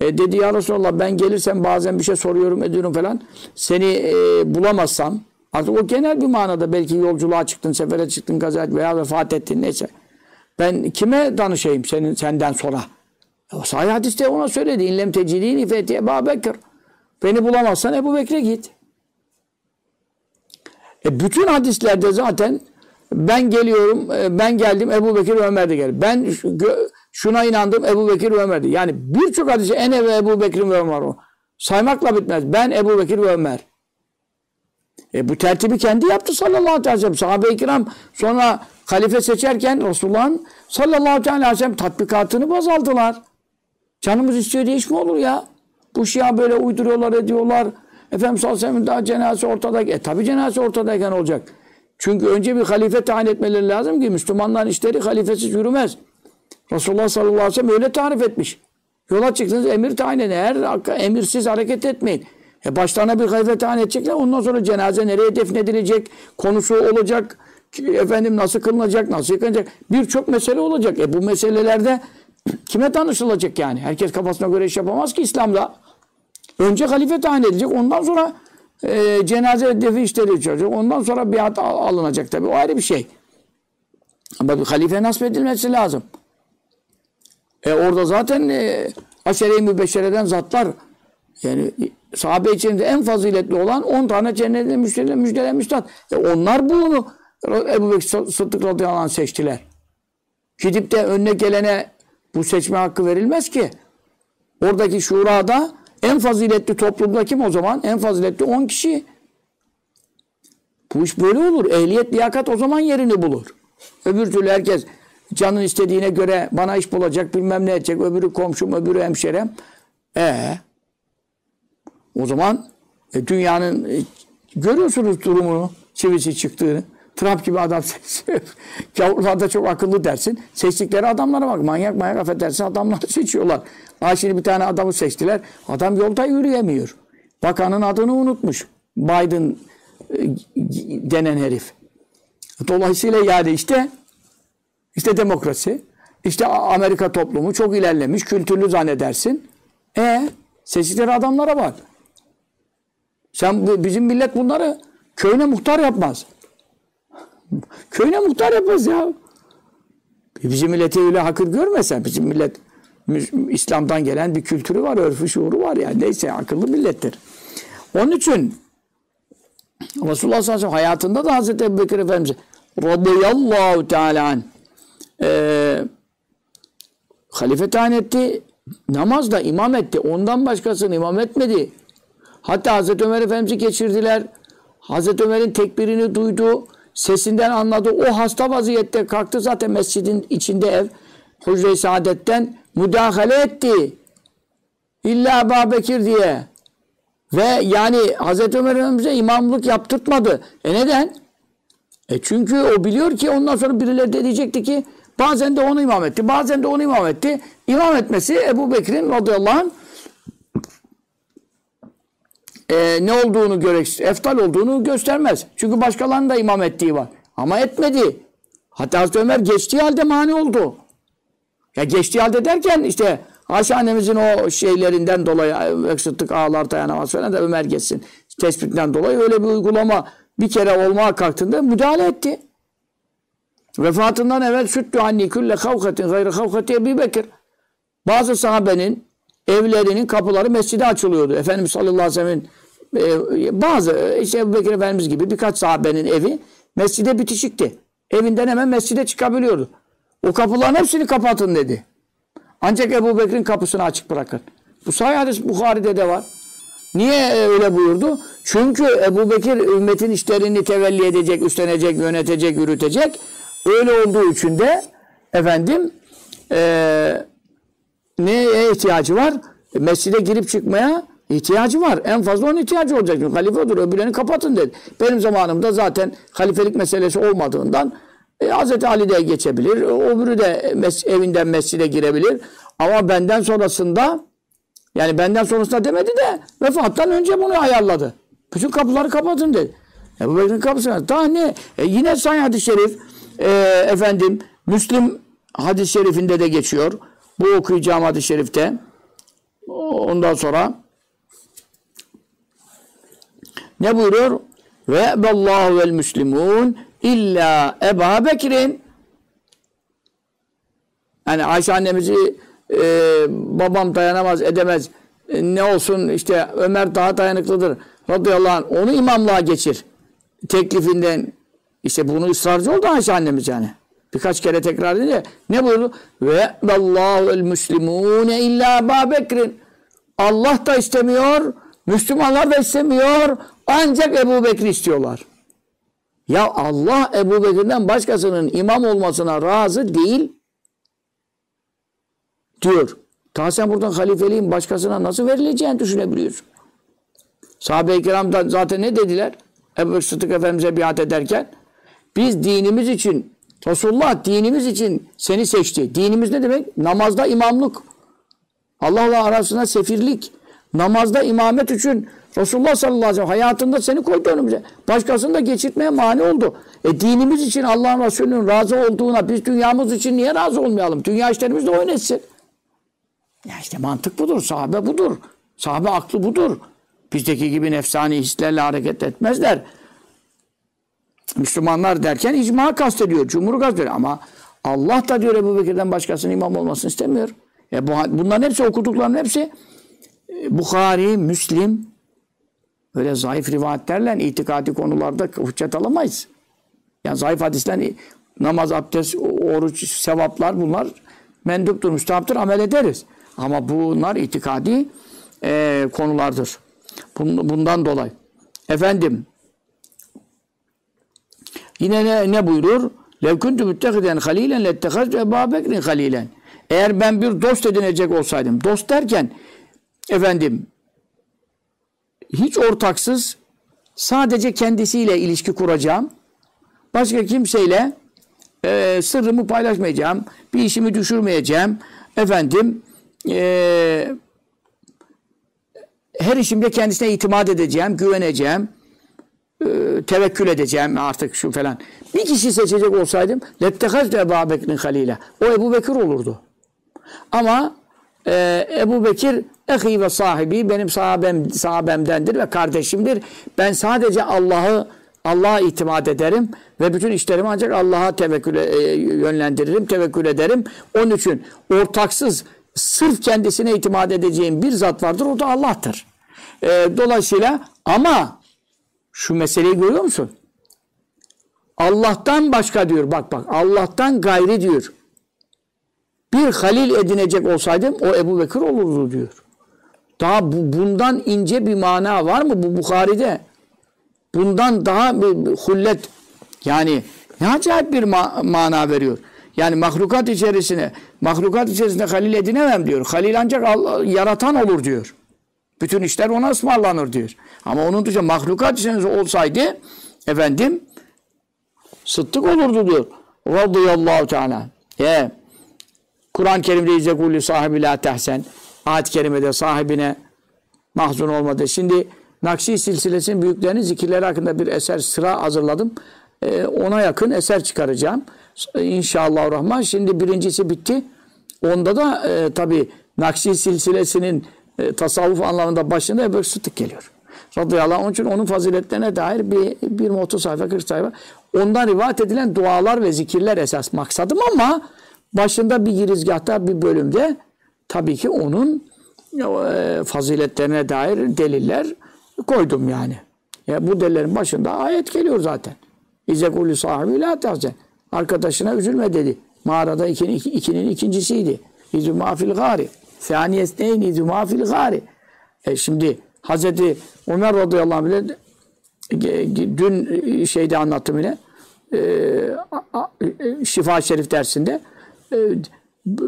E dedi ya Resulallah ben gelirsem bazen bir şey soruyorum ediyorum falan. Seni e, bulamazsam artık o genel bir manada belki yolculuğa çıktın, sefere çıktın, gaza veya vefat ettin neyse. Ben kime danışayım senin senden sonra? E, o sahih hadiste ona söyledi. İnlem tecidini fethi Ebu. Beni bulamazsan Ebu Bekir'e git. E bütün hadislerde zaten ben geliyorum, e, ben geldim Ebu Bekir Ömer de geldi. Ben şuna inandım Ebu Bekir ve Ömer'di. Yani birçok hadisi ene ve Ebu Bekir ve Ömer o. Saymakla bitmez. Ben Ebu Bekir ve Ömer. E bu tertibi kendi yaptı sallallahu aleyhi ve sellem. Sahabe-i kiram sonra halife seçerken Resulullah'ın sallallahu aleyhi ve sellem tatbikatını baz aldılar. Canımız istiyor diye iş mi olur ya? Bu şia böyle uyduruyorlar ediyorlar. Efendim sallallahu aleyhi ve sellem daha cenaze ortadayken. E tabi cenaze ortadayken olacak. Çünkü önce bir halife tayin etmeleri lazım ki Müslümanların işleri halifesiz yürümez. Resulullah sallallahu aleyhi ve sellem öyle tarif etmiş. Yola çıktınız emir tayin edin. Eğer emirsiz hareket etmeyin. E başlarına bir halife tayin edecekler. Ondan sonra cenaze nereye defnedilecek? Konusu olacak. Efendim nasıl kılınacak? Nasıl yıkanacak? Birçok mesele olacak. E bu meselelerde *clears throat* kime danışılacak yani? Herkes kafasına göre iş yapamaz ki İslam'da. Önce halife tayin edecek. Ondan sonra e, cenaze defi işleri içecek. Ondan sonra biat alınacak tabii. O ayrı bir şey. Ama bir halife nasip edilmesi lazım. E orada zaten e, aşere-i mübeşşereden zatlar yani sahabe içinde en faziletli olan 10 tane cennetle müjdele, müjdelemişler. E onlar bunu Ebu Bekir Sıddık radıyallahu anh seçtiler. Gidip de önüne gelene bu seçme hakkı verilmez ki. Oradaki şurada en faziletli toplumda kim o zaman? En faziletli 10 kişi. Bu iş böyle olur. Ehliyet, liyakat o zaman yerini bulur. Öbür türlü herkes canın istediğine göre bana iş bulacak, bilmem ne edecek, öbürü komşum, öbürü hemşerem. E o zaman e, dünyanın e, görüyorsunuz durumunu, çivisi çıktığını. Trump gibi adam *laughs* seçiyor. Gavurlar da çok akıllı dersin. Seçtikleri adamlara bak. Manyak manyak affedersin adamları *laughs* seçiyorlar. Ha bir tane adamı seçtiler. Adam yolda yürüyemiyor. Bakanın adını unutmuş. Biden e, denen herif. Dolayısıyla yani işte işte demokrasi, işte Amerika toplumu çok ilerlemiş, kültürlü zannedersin. E seçtikleri adamlara bak. Sen bizim millet bunları köyüne muhtar yapmaz. *laughs* Köyüne muhtar yapmaz ya. Bizim milleti öyle hakır görmesen bizim millet İslam'dan gelen bir kültürü var, örfü şuuru var yani. Neyse akıllı millettir. Onun için Resulullah sallallahu aleyhi ve sellem hayatında da Hazreti Ebu Bekir Efendimiz radıyallahu teala anh e, halife tayin etti. Namazda imam etti. Ondan başkasını imam etmedi. Hatta Hazreti Ömer Efendimiz'i geçirdiler. Hazreti Ömer'in tekbirini duydu. Sesinden anladı. O hasta vaziyette kalktı. Zaten mescidin içinde ev. Hücre-i Saadet'ten müdahale etti. İlla Ebu Bekir diye. Ve yani Hazreti Ömer Efendimiz'e imamlık yaptırtmadı. E neden? E çünkü o biliyor ki ondan sonra birileri de diyecekti ki bazen de onu imam etti. Bazen de onu imam etti. İmam etmesi Ebu Bekir'in radıyallahu anh e, ne olduğunu görek, eftal olduğunu göstermez. Çünkü başkalarının da imam ettiği var. Ama etmedi. Hatta Hazreti Ömer geçtiği halde mani oldu. Ya geçtiği halde derken işte Ayşe annemizin o şeylerinden dolayı sıddık ağlar dayanamaz falan da Ömer geçsin. Tespitinden dolayı öyle bir uygulama bir kere olmaya kalktığında müdahale etti. Vefatından evvel süttü anni külle kavkatin gayrı kavkati Ebu Bekir. Bazı sahabenin evlerinin kapıları mescide açılıyordu. Efendimiz sallallahu aleyhi ve sellem'in e, bazı işte Ebu Bekir Efendimiz gibi birkaç sahabenin evi mescide bitişikti. Evinden hemen mescide çıkabiliyordu. O kapıların hepsini kapatın dedi. Ancak Ebu Bekir'in kapısını açık bırakın. Bu sahih hadis Bukhari'de de var. Niye öyle buyurdu? Çünkü Ebu Bekir ümmetin işlerini tevelli edecek, üstlenecek, yönetecek, yürütecek. Öyle olduğu için de efendim e, neye ihtiyacı var? Mescide girip çıkmaya ihtiyacı var. En fazla onun ihtiyacı olacak. Çünkü halife odur. Öbürlerini kapatın dedi. Benim zamanımda zaten halifelik meselesi olmadığından e, Hz. Ali de geçebilir. Öbürü de mes evinden mescide girebilir. Ama benden sonrasında yani benden sonrasında demedi de vefattan önce bunu ayarladı. Bütün kapıları kapatın dedi. E bu Bekir'in kapısına. Daha ne? E yine Sahih hadis-i şerif e, efendim Müslim hadis-i şerifinde de geçiyor. Bu okuyacağım hadis-i şerifte. Ondan sonra ne buyuruyor? Ve ballahu vel müslimun illa Ebu Bekir'in yani Ayşe annemizi e, babam dayanamaz edemez e, ne olsun işte Ömer daha dayanıklıdır radıyallahu anh onu imamlığa geçir teklifinden işte bunu ısrarcı oldu Ayşe annemiz yani. Birkaç kere tekrar edince ne buyurdu? Ve Allahu el muslimune illa Ebu Bekir'in Allah da istemiyor, Müslümanlar da istemiyor, ancak Ebu Bekir istiyorlar. Ya Allah Ebu Bekir'den başkasının imam olmasına razı değil diyor. Ta sen buradan halifeliğin başkasına nasıl verileceğini düşünebiliyorsun. Sahabe-i kiram da zaten ne dediler? Ebu Sıddık Efendimiz'e biat ederken biz dinimiz için Resulullah dinimiz için seni seçti. Dinimiz ne demek? Namazda imamlık. Allah'la arasında sefirlik. Namazda imamet için Resulullah sallallahu aleyhi ve sellem hayatında seni koydu önümüze. Başkasını da geçirtmeye mani oldu. E dinimiz için Allah'ın Resulü'nün razı olduğuna biz dünyamız için niye razı olmayalım? Dünya işlerimizde oyun etsin. Ya işte mantık budur. Sahabe budur. Sahabe aklı budur. Bizdeki gibi nefsani hislerle hareket etmezler. Müslümanlar derken icma kastediyor. Cumhur kastediyor. Ama Allah da diyor Ebu Bekir'den başkasının imam olmasını istemiyor. E bu, bunların hepsi okuduklarının hepsi e, Bukhari, Müslim, Öyle zayıf rivayetlerle itikadi konularda hüccet alamayız. Yani zayıf hadisler namaz, abdest, oruç, sevaplar bunlar menduptur, müstahaptır, amel ederiz. Ama bunlar itikadi e, konulardır. Bundan dolayı. Efendim Yine ne, ne buyurur? Lev kuntu halilen lettehaz ve Ebu halilen. Eğer ben bir dost edinecek olsaydım, dost derken efendim hiç ortaksız sadece kendisiyle ilişki kuracağım. Başka kimseyle e, sırrımı paylaşmayacağım. Bir işimi düşürmeyeceğim. Efendim e, her işimde kendisine itimat edeceğim, güveneceğim tevekkül edeceğim artık şu falan. Bir kişi seçecek olsaydım lettehazde Ebu Bekir'in halile. O Ebu Bekir olurdu. Ama e, Ebu Bekir ehi ve sahibi benim sahabem, sahabemdendir ve kardeşimdir. Ben sadece Allah'ı Allah'a itimat ederim ve bütün işlerimi ancak Allah'a tevekkül e, yönlendiririm, tevekkül ederim. Onun için ortaksız sırf kendisine itimat edeceğim bir zat vardır. O da Allah'tır. E, dolayısıyla ama şu meseleyi görüyor musun? Allah'tan başka diyor. Bak bak Allah'tan gayri diyor. Bir halil edinecek olsaydım o Ebu Bekir olurdu diyor. Daha bu, bundan ince bir mana var mı bu Bukhari'de? Bundan daha bir hullet yani ne acayip bir ma mana veriyor. Yani mahlukat içerisine, mahlukat içerisinde halil edinemem diyor. Halil ancak Allah, yaratan olur diyor. Bütün işler ona ısmarlanır diyor. Ama onun dışında mahlukat içerisinde olsaydı efendim sıddık olurdu diyor. Radıyallahu teala. E, Kur'an-ı Kerim'de izzekulli sahibi la tehsen. Ayet-i Kerime'de sahibine mahzun olmadı. Şimdi Nakşi silsilesinin büyüklerinin zikirleri hakkında bir eser sıra hazırladım. Ee, ona yakın eser çıkaracağım. İnşallah Rahman. Şimdi birincisi bitti. Onda da e, tabi Nakşi silsilesinin e, tasavvuf anlamında başında Ebu Sıddık geliyor. Radıyallahu anh. Onun için onun faziletlerine dair bir, bir 30 sayfa 40 sayfa. Ondan rivayet edilen dualar ve zikirler esas maksadım ama başında bir girizgahta bir bölümde tabii ki onun e, faziletlerine dair deliller koydum yani. Ya bu delillerin başında ayet geliyor zaten. İzekulü sahibi la tahzen. Arkadaşına üzülme dedi. Mağarada ikinin, ikinin ikincisiydi. İzü mafil gari. Saniyesneyn izü mafil gari. E şimdi Hazreti Ömer radıyallahu anh bile dün şeyde anlattım yine e, Şifa Şerif dersinde e,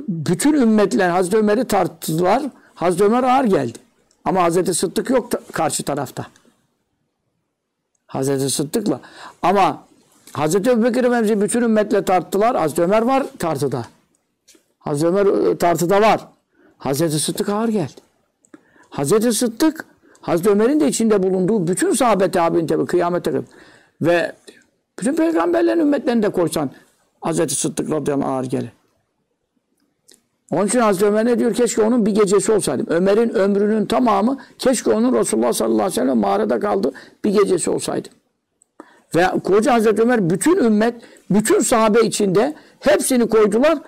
bütün ümmetler Hazreti Ömer'i tarttılar. Hazreti Ömer ağır geldi. Ama Hazreti Sıddık yok karşı tarafta. Hazreti Sıddık'la. Ama Hazreti Ebubekir Efendimiz'i bütün ümmetle tarttılar. Hazreti Ömer var tartıda. Hazreti Ömer e, tartıda var. Hazreti Sıddık ağır geldi. Hazreti Sıddık Hazreti Ömer'in de içinde bulunduğu bütün sahabe tabi'in tabi kıyamete kadar ve bütün peygamberlerin ümmetlerini de koysan Hazreti Sıddık radıyallahu anh ağır gelir. Onun için Hazreti Ömer ne diyor? Keşke onun bir gecesi olsaydı. Ömer'in ömrünün tamamı keşke onun Resulullah sallallahu aleyhi ve sellem mağarada kaldı bir gecesi olsaydı. Ve koca Hazreti Ömer bütün ümmet, bütün sahabe içinde hepsini koydular.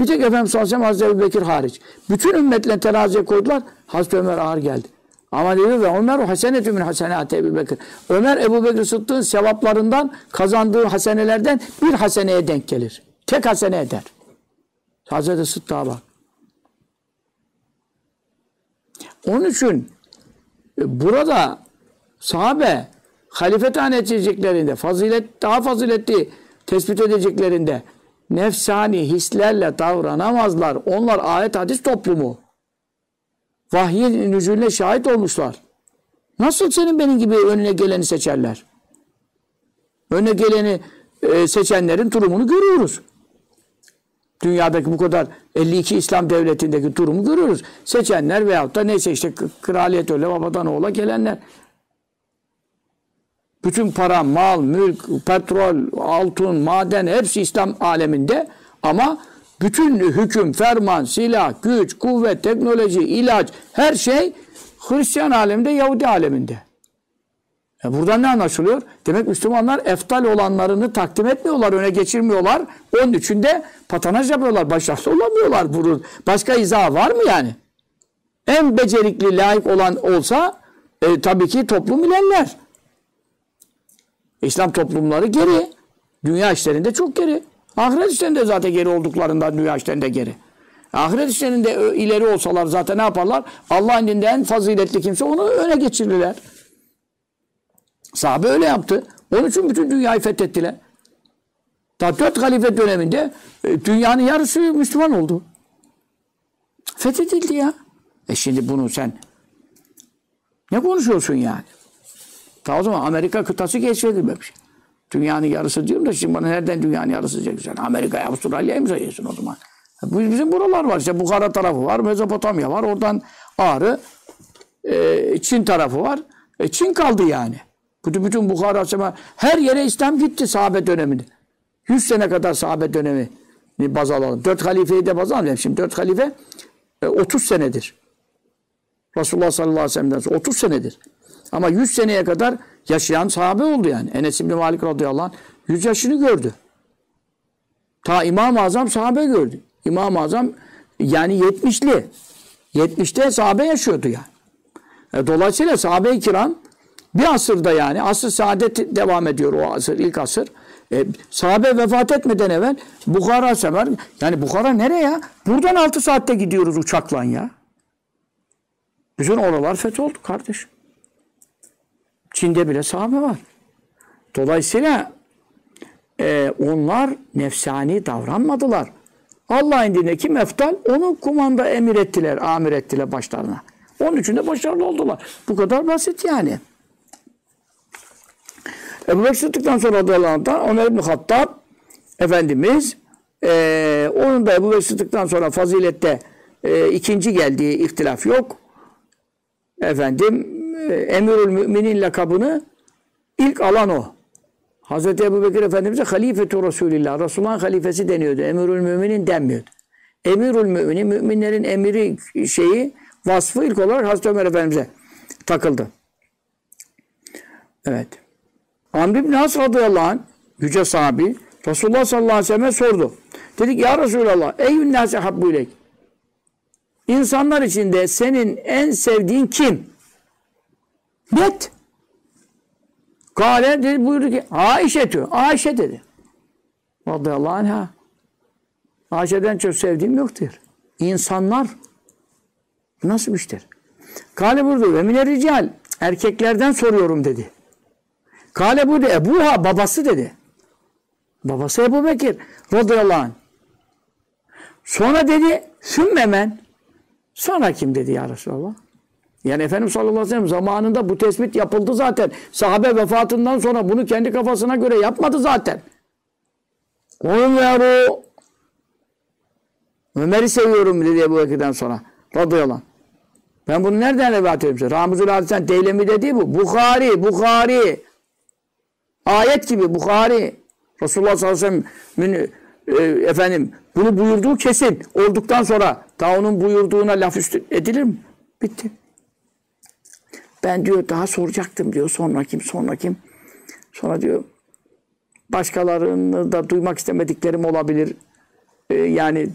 Bir tek Efendimiz sallallahu aleyhi ve sellem Hazreti Bekir hariç. Bütün ümmetle teraziye koydular. Hazreti Ömer ağır geldi. Ama diyor ve Ömer o hasenetü min hasenati Ebu Bekir. Ömer Ebu Bekir Sıddık'ın sevaplarından kazandığı hasenelerden bir haseneye denk gelir. Tek hasene eder. Hazreti Sıddık'a bak. Onun için e, burada sahabe halifetan edeceklerinde, fazilet, daha faziletli tespit edeceklerinde nefsani hislerle davranamazlar. Onlar ayet hadis toplumu. Vahyin nüzulüne şahit olmuşlar. Nasıl senin benim gibi önüne geleni seçerler? Önüne geleni e, seçenlerin durumunu görüyoruz dünyadaki bu kadar 52 İslam devletindeki durumu görüyoruz. Seçenler veyahut da neyse işte kraliyet öyle babadan oğula gelenler. Bütün para, mal, mülk, petrol, altın, maden hepsi İslam aleminde ama bütün hüküm, ferman, silah, güç, kuvvet, teknoloji, ilaç her şey Hristiyan aleminde, Yahudi aleminde. E buradan ne anlaşılıyor? Demek Müslümanlar eftal olanlarını takdim etmiyorlar, öne geçirmiyorlar. Onun için de patanaj yapıyorlar, başarılı olamıyorlar. Bunun başka izah var mı yani? En becerikli, layık olan olsa E, tabii ki toplum ilerler. İslam toplumları geri. Dünya işlerinde çok geri. Ahiret işlerinde zaten geri olduklarından dünya işlerinde geri. Ahiret işlerinde ileri olsalar zaten ne yaparlar? Allah'ın indinde en faziletli kimse onu öne geçirirler. Sahabe öyle yaptı. Onun için bütün dünyayı fethettiler. Daha dört halife döneminde e, dünyanın yarısı Müslüman oldu. Fethedildi ya. E şimdi bunu sen ne konuşuyorsun yani? Ta o zaman Amerika kıtası keşfedilmemiş. Dünyanın yarısı diyorum da şimdi bana nereden dünyanın yarısı diyeceksin? Amerika'ya, Avustralya'ya mı sayıyorsun o zaman? Bizim buralar var işte Bukhara tarafı var, Mezopotamya var. Oradan Ağrı, e, Çin tarafı var. E, Çin kaldı yani. Bütün, bütün Bukhara, her yere İslam gitti sahabe döneminde. 100 sene kadar sahabe dönemi baz alalım. Dört halifeyi de baz alalım. Şimdi dört halife e, 30 senedir. Resulullah sallallahu aleyhi ve sellem'den sonra 30 senedir. Ama 100 seneye kadar yaşayan sahabe oldu yani. Enes İbni Malik radıyallahu anh 100 yaşını gördü. Ta İmam-ı Azam sahabe gördü. İmam-ı Azam yani 70'li. 70'te sahabe yaşıyordu yani. E, dolayısıyla sahabe-i kiram bir asırda yani asır saadet devam ediyor o asır ilk asır. E, sahabe vefat etmeden evvel Bukhara sefer yani Bukhara nereye? Buradan 6 saatte gidiyoruz uçakla ya. Bütün oralar fetholdu kardeş. Çin'de bile sahabe var. Dolayısıyla e, onlar nefsani davranmadılar. Allah indinde kim eftal onu kumanda emir ettiler, amir ettiler başlarına. Onun için de başarılı oldular. Bu kadar basit yani. Ebu Bekir Sıddık'tan sonra radıyallahu anh'tan Ömer İbni Hattab Efendimiz e, onun da Ebu Bekir Sıddık'tan sonra fazilette e, ikinci geldiği ihtilaf yok. Efendim Emirül Müminin lakabını ilk alan o. Hazreti Ebu Bekir Efendimiz'e halifetu Resulillah. Resulullah'ın halifesi deniyordu. Emirül Müminin denmiyordu. Emirül Müminin, müminlerin emiri şeyi, vasfı ilk olarak Hazreti Ömer Efendimiz'e takıldı. Evet. Amr ibn As radıyallahu anh, yüce sahabi, Resulullah sallallahu aleyhi ve sellem'e sordu. Dedik ya Resulallah, eyyün nâse habbu ileyk. İnsanlar içinde senin en sevdiğin kim? Net. Kale dedi, buyurdu ki Ayşe diyor. Ayşe dedi. Radıyallahu anh'a. Ayşe'den çok sevdiğim yoktur. İnsanlar nasıl bir iştir? Kale buyurdu ve mine rical. Erkeklerden soruyorum dedi. Kale buyurdu Ebuha babası dedi. Babası Ebu Bekir radıyallahu anh. Sonra dedi sümmemen. Sonra kim dedi ya Resulallah? Yani Efendimiz sallallahu aleyhi ve sellem zamanında bu tespit yapıldı zaten. Sahabe vefatından sonra bunu kendi kafasına göre yapmadı zaten. Ömer'u Ömer'i seviyorum dedi Ebu Bekir'den sonra. Radıyallahu anh. Ben bunu nereden rivayet ediyorum size? Ramuzul Hadisen Deylemi dediği bu. Bukhari, Bukhari. Ayet gibi Bukhari. Resulullah sallallahu aleyhi ve sellem'in e, efendim bunu buyurduğu kesin. Olduktan sonra daha onun buyurduğuna laf üstü edilir mi? Bitti. Ben diyor daha soracaktım diyor. Sonra kim, sonra kim? Sonra diyor başkalarını da duymak istemediklerim olabilir. Ee, yani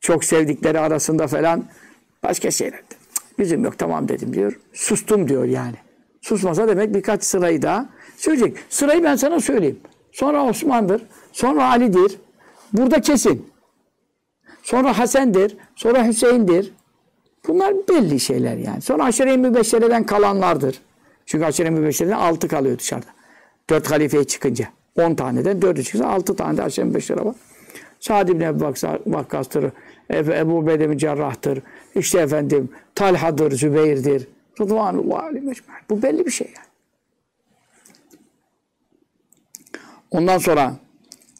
çok sevdikleri arasında falan başka şeyler. Bizim yok tamam dedim diyor. Sustum diyor yani. Susmasa demek birkaç sırayı daha söyleyecek. Sırayı ben sana söyleyeyim. Sonra Osman'dır. Sonra Ali'dir. Burada kesin. Sonra Hasen'dir. Sonra Hüseyin'dir. Bunlar belli şeyler yani. Sonra aşire-i mübeşşereden kalanlardır. Çünkü aşire-i mübeşşereden altı kalıyor dışarıda. Dört halifeye çıkınca. On taneden dördü çıksa altı tane de aşire-i mübeşşere var. Sa'd ibn Ebu Vakkas'tır. Ebu Bedem Cerrah'tır. İşte efendim Talha'dır, Zübeyir'dir. Rıdvanullah aleyhi Bu belli bir şey yani. Ondan sonra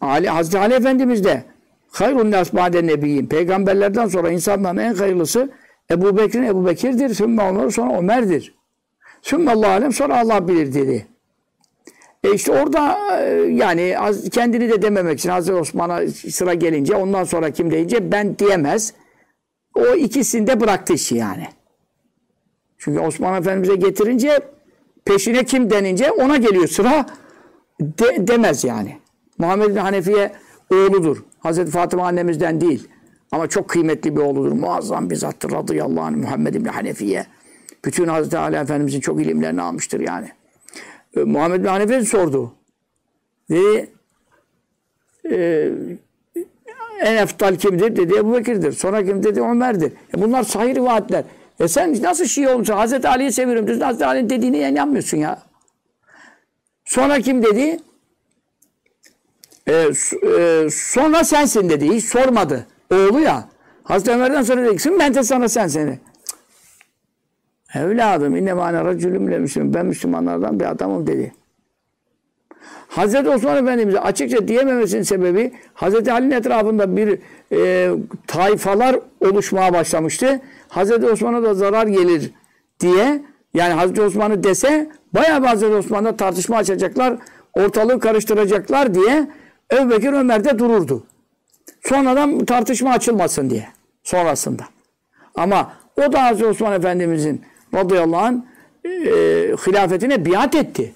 Ali, Hazreti Ali Efendimiz de hayrun nas ba'de nebiyyin. Peygamberlerden sonra insanların en hayırlısı Ebu Bekir'in Ebu Bekir'dir. Sümme Ömer sonra Ömer'dir. Sümme Allah alem sonra Allah bilir dedi. E işte orada e, yani kendini de dememek için Hazreti Osman'a sıra gelince ondan sonra kim deyince ben diyemez. O ikisinde bıraktı işi yani. Çünkü Osman Efendimiz'e getirince peşine kim denince ona geliyor sıra de, demez yani. Muhammed bin Hanefi'ye oğludur. Hazreti Fatıma annemizden değil. Ama çok kıymetli bir oğludur. Muazzam bir zattır radıyallahu anh Muhammed bin Hanefi'ye. Bütün Hazreti Ali Efendimizin çok ilimlerini almıştır yani. E, Muhammed bin Hanefi sordu. Dedi e, en eftal kimdir? Dedi Ebu Bekir'dir. Sonra kim dedi? Ömer'dir. E bunlar sahih rivayetler. E sen nasıl Şii olmuşsun? Hazreti Ali'yi seviyorum diyorsun. Hazreti Ali'nin dediğine inanmıyorsun ya. Sonra kim dedi? E, e, sonra sensin dedi. Hiç sormadı. Oğlu ya. Hazreti Ömer'den sonra dedi ki ben de sana sen seni. Evladım inne mâne racülüm Müslüman. Ben Müslümanlardan bir adamım dedi. Hazreti Osman Efendimiz'e açıkça diyememesinin sebebi Hazreti Ali'nin etrafında bir e, tayfalar oluşmaya başlamıştı. Hazreti Osman'a da zarar gelir diye yani Hazreti Osman'ı dese bayağı bir Hazreti Osman'da tartışma açacaklar, ortalığı karıştıracaklar diye Ebu Bekir Ömer de dururdu. Sonradan tartışma açılmasın diye sonrasında. Ama o da Hazreti Osman Efendimizin radıyallahu anh e, hilafetine biat etti.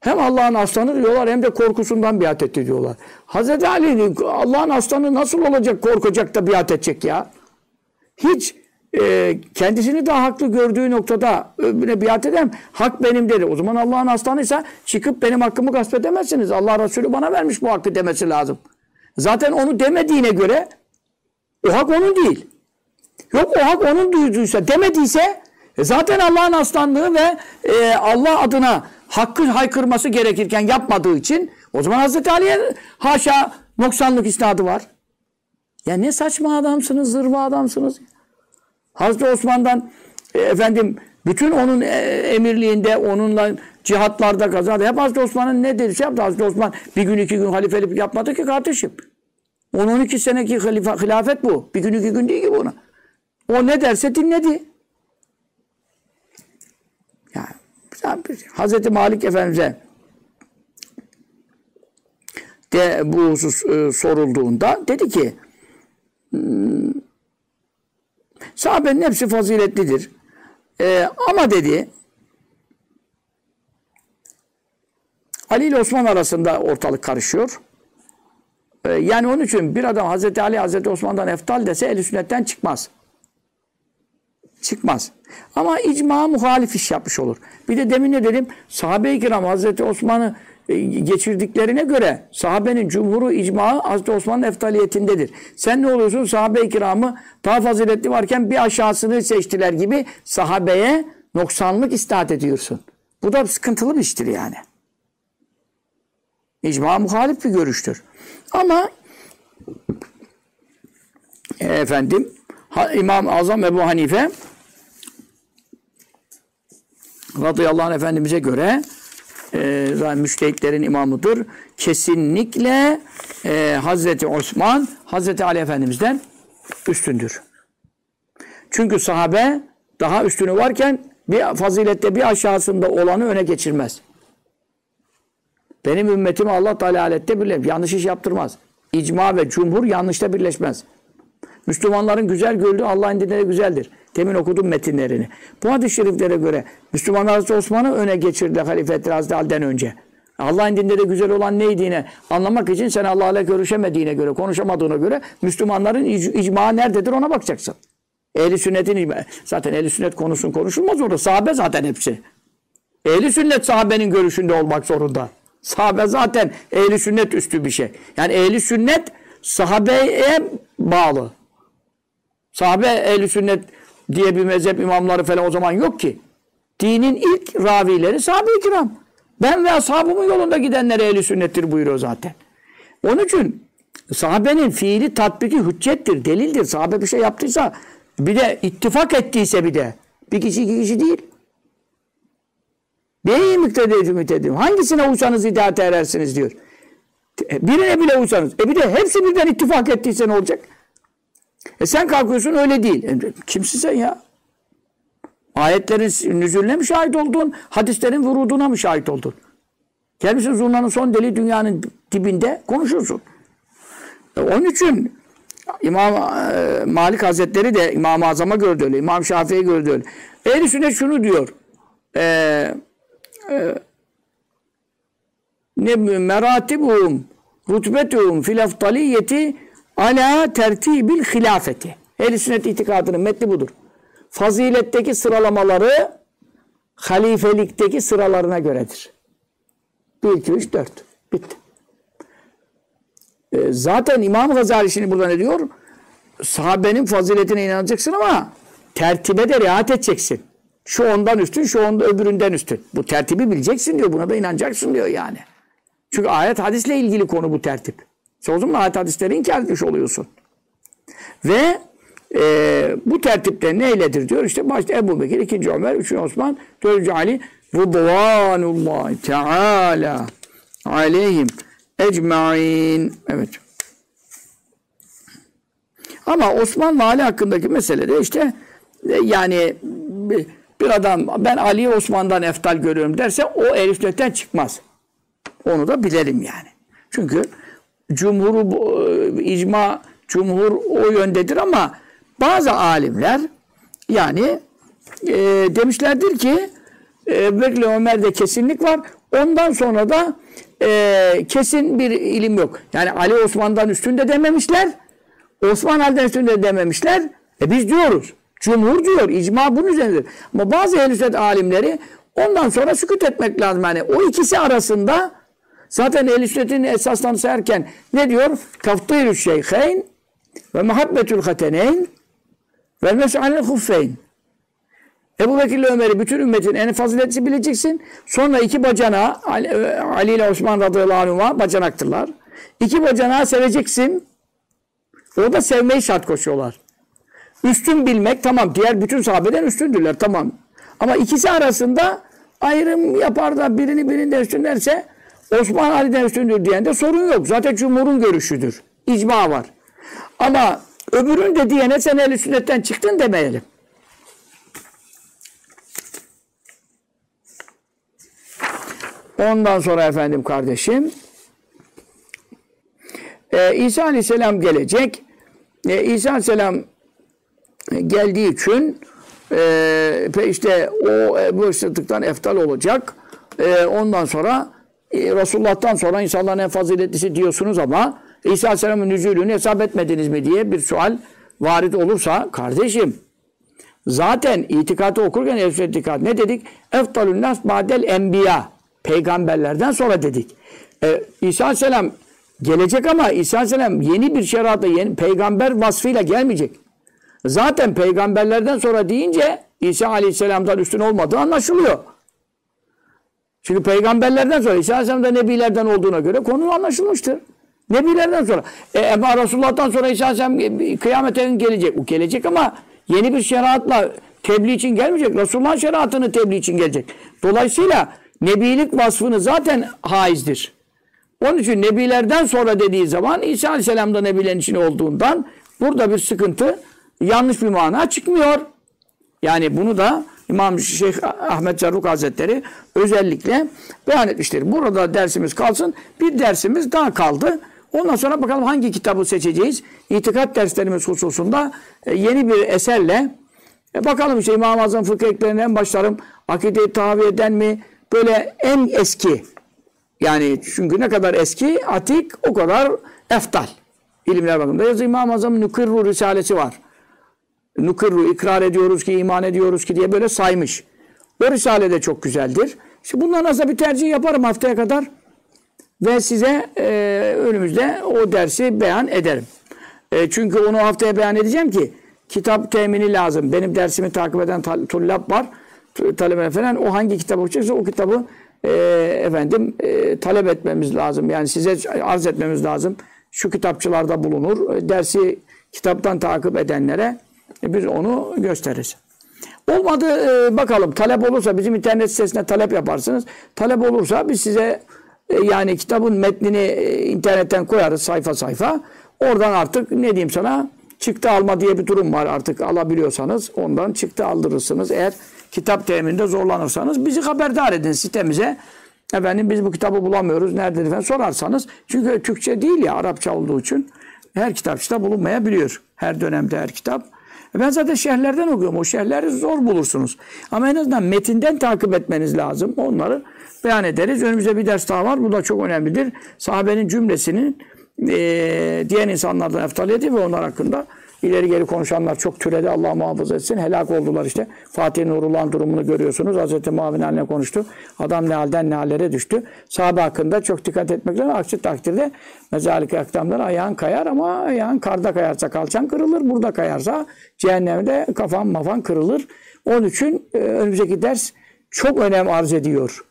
Hem Allah'ın aslanı diyorlar hem de korkusundan biat etti diyorlar. Hazreti Ali Allah'ın aslanı nasıl olacak korkacak da biat edecek ya? Hiç e, kendisini daha haklı gördüğü noktada öbürüne biat edem. Hak benim dedi. O zaman Allah'ın aslanıysa çıkıp benim hakkımı gasp edemezsiniz. Allah Resulü bana vermiş bu hakkı demesi lazım. Zaten onu demediğine göre o hak onun değil. Yok o hak onun duyduysa demediyse e zaten Allah'ın aslanlığı ve e, Allah adına hakkı haykırması gerekirken yapmadığı için o zaman Hazreti Ali'ye haşa noksanlık isnadı var. Ya ne saçma adamsınız, zırva adamsınız. Hazreti Osman'dan e, efendim bütün onun e, emirliğinde, onunla cihatlarda kazandı. Hep Hazreti Osman'ın ne dedi? Şey yaptı. Hazreti Osman bir gün iki gün halifelik yapmadı ki kardeşim. 10-12 seneki halife, hilafet bu. Bir gün iki gün değil ki buna. O ne derse dinledi. Yani, Hazreti Malik Efendimiz'e de bu husus e, sorulduğunda dedi ki hmm, sahabenin hepsi faziletlidir. E, ama dedi Ali ile Osman arasında ortalık karışıyor. E, yani onun için bir adam Hazreti Ali Hazreti Osman'dan eftal dese el sünnetten çıkmaz. Çıkmaz. Ama icma muhalif iş yapmış olur. Bir de demin ne dedim? Sahabe-i kiram Hazreti Osman'ı geçirdiklerine göre sahabenin cumhuru icmağı Hazreti Osman'ın eftaliyetindedir. Sen ne oluyorsun? Sahabe-i kiramı daha faziletli varken bir aşağısını seçtiler gibi sahabeye noksanlık istat ediyorsun. Bu da sıkıntılı bir iştir yani. İcma muhalif bir görüştür. Ama e, efendim İmam Azam Ebu Hanife radıyallahu anh Efendimiz'e göre e, müştehitlerin imamıdır. Kesinlikle e, Hazreti Osman Hazreti Ali Efendimiz'den üstündür. Çünkü sahabe daha üstünü varken bir fazilette bir aşağısında olanı öne geçirmez. Benim ümmetim Allah Teala alette birleşmez. Yanlış iş yaptırmaz. İcma ve cumhur yanlışta birleşmez. Müslümanların güzel gördüğü Allah'ın dinleri güzeldir. Demin okudum metinlerini. Bu hadis-i şeriflere göre Müslümanlar Hazreti Osman'ı öne geçirdi Halifetler Hazreti Ali'den önce. Allah'ın dinde de güzel olan neydiğini anlamak için sen Allah'la görüşemediğine göre, konuşamadığına göre Müslümanların ic icma nerededir ona bakacaksın. Ehli sünnetin icma. Zaten ehli sünnet konusun konuşulmaz orada. Sahabe zaten hepsi. Ehli sünnet sahabenin görüşünde olmak zorunda. Sahabe zaten ehli sünnet üstü bir şey. Yani ehli sünnet sahabeye bağlı. Sahabe ehli sünnet diye bir mezhep imamları falan o zaman yok ki. Dinin ilk ravileri sahabe-i kiram. Ben ve ashabımın yolunda gidenler ehli sünnettir buyuruyor zaten. Onun için sahabenin fiili tatbiki hüccettir, delildir. Sahabe bir şey yaptıysa bir de ittifak ettiyse bir de bir kişi iki kişi değil. Beyi müktedeci mütedim. Hangisine uysanız hidayete erersiniz diyor. Birine bile uysanız. E bir de hepsi birden ittifak ettiyse ne olacak? E sen kalkıyorsun öyle değil. E, kimsin sen ya? Ayetlerin nüzulüne mi şahit oldun? Hadislerin vuruduna mı şahit oldun? Gelmişsin zurnanın son deli dünyanın dibinde konuşuyorsun. E, onun için İmam e, Malik Hazretleri de İmam-ı Azam'a gördü öyle. İmam Şafii'ye gördü öyle. Ehl-i sünnet şunu diyor. E, e, ne meratibuhum rutbetuhum fil eftaliyeti ala tertibil hilafeti. Ehl-i sünnet itikadının metni budur. faziletteki sıralamaları halifelikteki sıralarına göredir. 1, 2, 3, 4. Bitti. E, zaten İmam Gazali şimdi burada ne diyor? Sahabenin faziletine inanacaksın ama tertibe de riayet edeceksin. Şu ondan üstün, şu onda öbüründen üstün. Bu tertibi bileceksin diyor. Buna da inanacaksın diyor yani. Çünkü ayet hadisle ilgili konu bu tertip. Sen o zaman ayet hadisleri inkar etmiş oluyorsun. Ve e, bu tertipte neyledir diyor. İşte başta Ebu Bekir, ikinci Ömer, üçüncü Osman, dördüncü Ali. Rıdvanullahi Teala aleyhim ecmain. Evet. Ama Osman ve Ali hakkındaki meselede işte e, yani bir adam ben Ali'yi Osman'dan eftal görüyorum derse o elifletten çıkmaz. Onu da bilelim yani. Çünkü cumhuru e, icma cumhur o yöndedir ama bazı alimler yani e, demişlerdir ki e, Bekle Ömer'de kesinlik var. Ondan sonra da e, kesin bir ilim yok. Yani Ali Osman'dan üstünde dememişler. Osman Ali'den üstünde dememişler. E biz diyoruz. Cumhur diyor. icma bunun üzerindedir. Ama bazı ehl alimleri ondan sonra sükut etmek lazım. Yani o ikisi arasında zaten ehl sünnetin esaslarını sayarken ne diyor? Taftirü ve muhabbetül hateneyn ve mes'alel huffeyn. Ebu Bekir ile Ömer'i bütün ümmetin en faziletli bileceksin. Sonra iki bacana Ali, Ali ile Osman radıyallahu anh'a bacanaktırlar. İki bacanağı seveceksin. O da sevmeyi şart koşuyorlar. Üstün bilmek tamam. Diğer bütün sahabeden üstündürler tamam. Ama ikisi arasında ayrım yapar da birini birinden üstün derse Osman Ali'den üstündür diyen de sorun yok. Zaten Cumhur'un görüşüdür. İcma var. Ama öbürün de diyene sen el sünnetten çıktın demeyelim. Ondan sonra efendim kardeşim e, İsa Aleyhisselam gelecek. E, İsa Aleyhisselam geldiği için e, işte o bu Sıddık'tan eftal olacak. Ondan sonra e, Resulullah'tan sonra insanların en faziletlisi diyorsunuz ama İsa Aleyhisselam'ın nüzulünü hesap etmediniz mi diye bir sual varit olursa kardeşim zaten itikadı okurken Efsül itikat ne dedik? Eftalun nas ba'del enbiya peygamberlerden sonra dedik. Ee, İsa Aleyhisselam gelecek ama İsa Aleyhisselam yeni bir şeriatla yeni peygamber vasfıyla gelmeyecek. Zaten peygamberlerden sonra deyince İsa Aleyhisselam'dan üstün olmadığı anlaşılıyor. Çünkü peygamberlerden sonra İsa Aleyhisselam da nebilerden olduğuna göre konu anlaşılmıştır. Nebilerden sonra. E, ama Resulullah'tan sonra İsa Aleyhisselam kıyamete gelecek. O gelecek ama yeni bir şeriatla tebliğ için gelmeyecek. Resulullah'ın şeriatını tebliğ için gelecek. Dolayısıyla nebilik vasfını zaten haizdir. Onun için nebilerden sonra dediği zaman İsa Aleyhisselam da nebilerin içinde olduğundan burada bir sıkıntı yanlış bir mana çıkmıyor. Yani bunu da İmam Şeyh Ahmet Cerruk Hazretleri özellikle beyan etmiştir. Burada dersimiz kalsın. Bir dersimiz daha kaldı. Ondan sonra bakalım hangi kitabı seçeceğiz. İtikat derslerimiz hususunda e, yeni bir eserle e bakalım işte İmam-ı Azam fıkıh eklerinden başlarım. Akide-i Tahaviye'den mi? Böyle en eski yani çünkü ne kadar eski atik o kadar eftal. İlimler bakımında. Yazı İmam-ı Azam Nukirru Risalesi var. Nukirru ikrar ediyoruz ki, iman ediyoruz ki diye böyle saymış. O Risale de çok güzeldir. İşte bundan nasıl bir tercih yaparım haftaya kadar. Ve size e, önümüzde o dersi beyan ederim. E, çünkü onu haftaya beyan edeceğim ki kitap temini lazım. Benim dersimi takip eden tullab var. Talebe falan o hangi kitap okuyacaksa o kitabı e, efendim e, talep etmemiz lazım. Yani size arz etmemiz lazım. Şu kitapçılarda bulunur. E, dersi kitaptan takip edenlere biz onu gösteririz. Olmadı e, bakalım talep olursa bizim internet sitesine talep yaparsınız. Talep olursa biz size e, yani kitabın metnini e, internetten koyarız sayfa sayfa. Oradan artık ne diyeyim sana çıktı alma diye bir durum var artık alabiliyorsanız ondan çıktı aldırırsınız. Eğer kitap temininde zorlanırsanız bizi haberdar edin sitemize. Efendim biz bu kitabı bulamıyoruz. Nerede falan sorarsanız. Çünkü Türkçe değil ya Arapça olduğu için her kitapçıda bulunmayabiliyor. Her dönemde her kitap. E ben zaten şerhlerden okuyorum. O şerhleri zor bulursunuz. Ama en azından metinden takip etmeniz lazım. Onları beyan ederiz. Önümüzde bir ders daha var. Bu da çok önemlidir. Sahabenin cümlesinin e, diğer insanlardan eftaliyeti ve onlar hakkında ileri geri konuşanlar çok türedi. Allah muhafaza etsin. Helak oldular işte. Fatih Nurullah'ın durumunu görüyorsunuz. Hazreti Muavin haline konuştu. Adam ne halden ne hallere düştü. Sahabe hakkında çok dikkat etmek lazım. Aksi takdirde mezarlık akdamları ayağın kayar ama ayağın karda kayarsa kalçan kırılır. Burada kayarsa cehennemde kafan mafan kırılır. Onun için e, önümüzdeki ders çok önem arz ediyor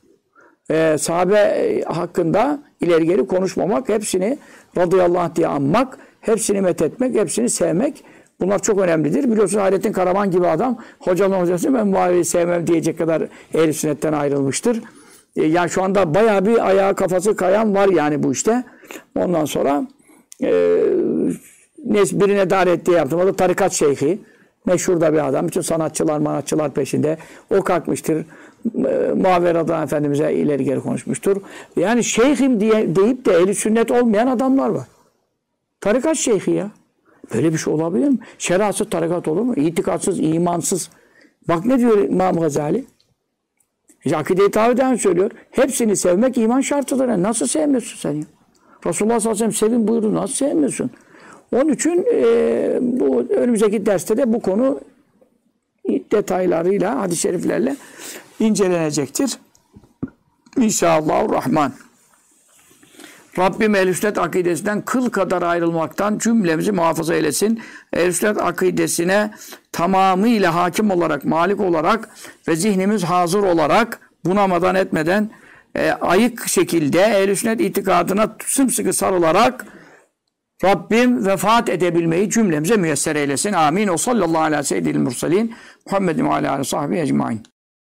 e, sahabe e, hakkında ileri geri konuşmamak, hepsini radıyallahu anh diye anmak, hepsini methetmek, hepsini sevmek bunlar çok önemlidir. Biliyorsun Hayrettin Karaman gibi adam hocanın hocası ben Muaviye'yi sevmem diyecek kadar ehl sünnetten ayrılmıştır. E, yani şu anda bayağı bir ayağı kafası kayan var yani bu işte. Ondan sonra e, birine davet diye yaptım. O da tarikat şeyhi. Meşhur da bir adam. Bütün sanatçılar, manatçılar peşinde. O kalkmıştır. E, Muaviye Radhan Efendimiz'e ileri geri konuşmuştur. Yani şeyhim diye, deyip de eli sünnet olmayan adamlar var. Tarikat şeyhi ya. Böyle bir şey olabilir mi? Şeriatsız tarikat olur mu? İtikatsız, imansız. Bak ne diyor İmam Gazali? İşte akide-i tavhiden söylüyor. Hepsini sevmek iman şartıdır. Nasıl sevmiyorsun sen ya? Resulullah sallallahu aleyhi ve sellem sevin buyurdu. Nasıl sevmiyorsun? Onun için e, bu önümüzdeki derste de bu konu detaylarıyla, hadis-i şeriflerle incelenecektir. İnşallah Rahman. Rabbim ehl akidesinden kıl kadar ayrılmaktan cümlemizi muhafaza eylesin. ehl akidesine tamamıyla hakim olarak, malik olarak ve zihnimiz hazır olarak bunamadan etmeden e, ayık şekilde ehl itikadına sımsıkı sarılarak Rabbim vefat edebilmeyi cümlemize müyesser eylesin. Amin. O sallallahu aleyhi ve sellem. Muhammedin ve aleyhi ve sahbihi ecmain.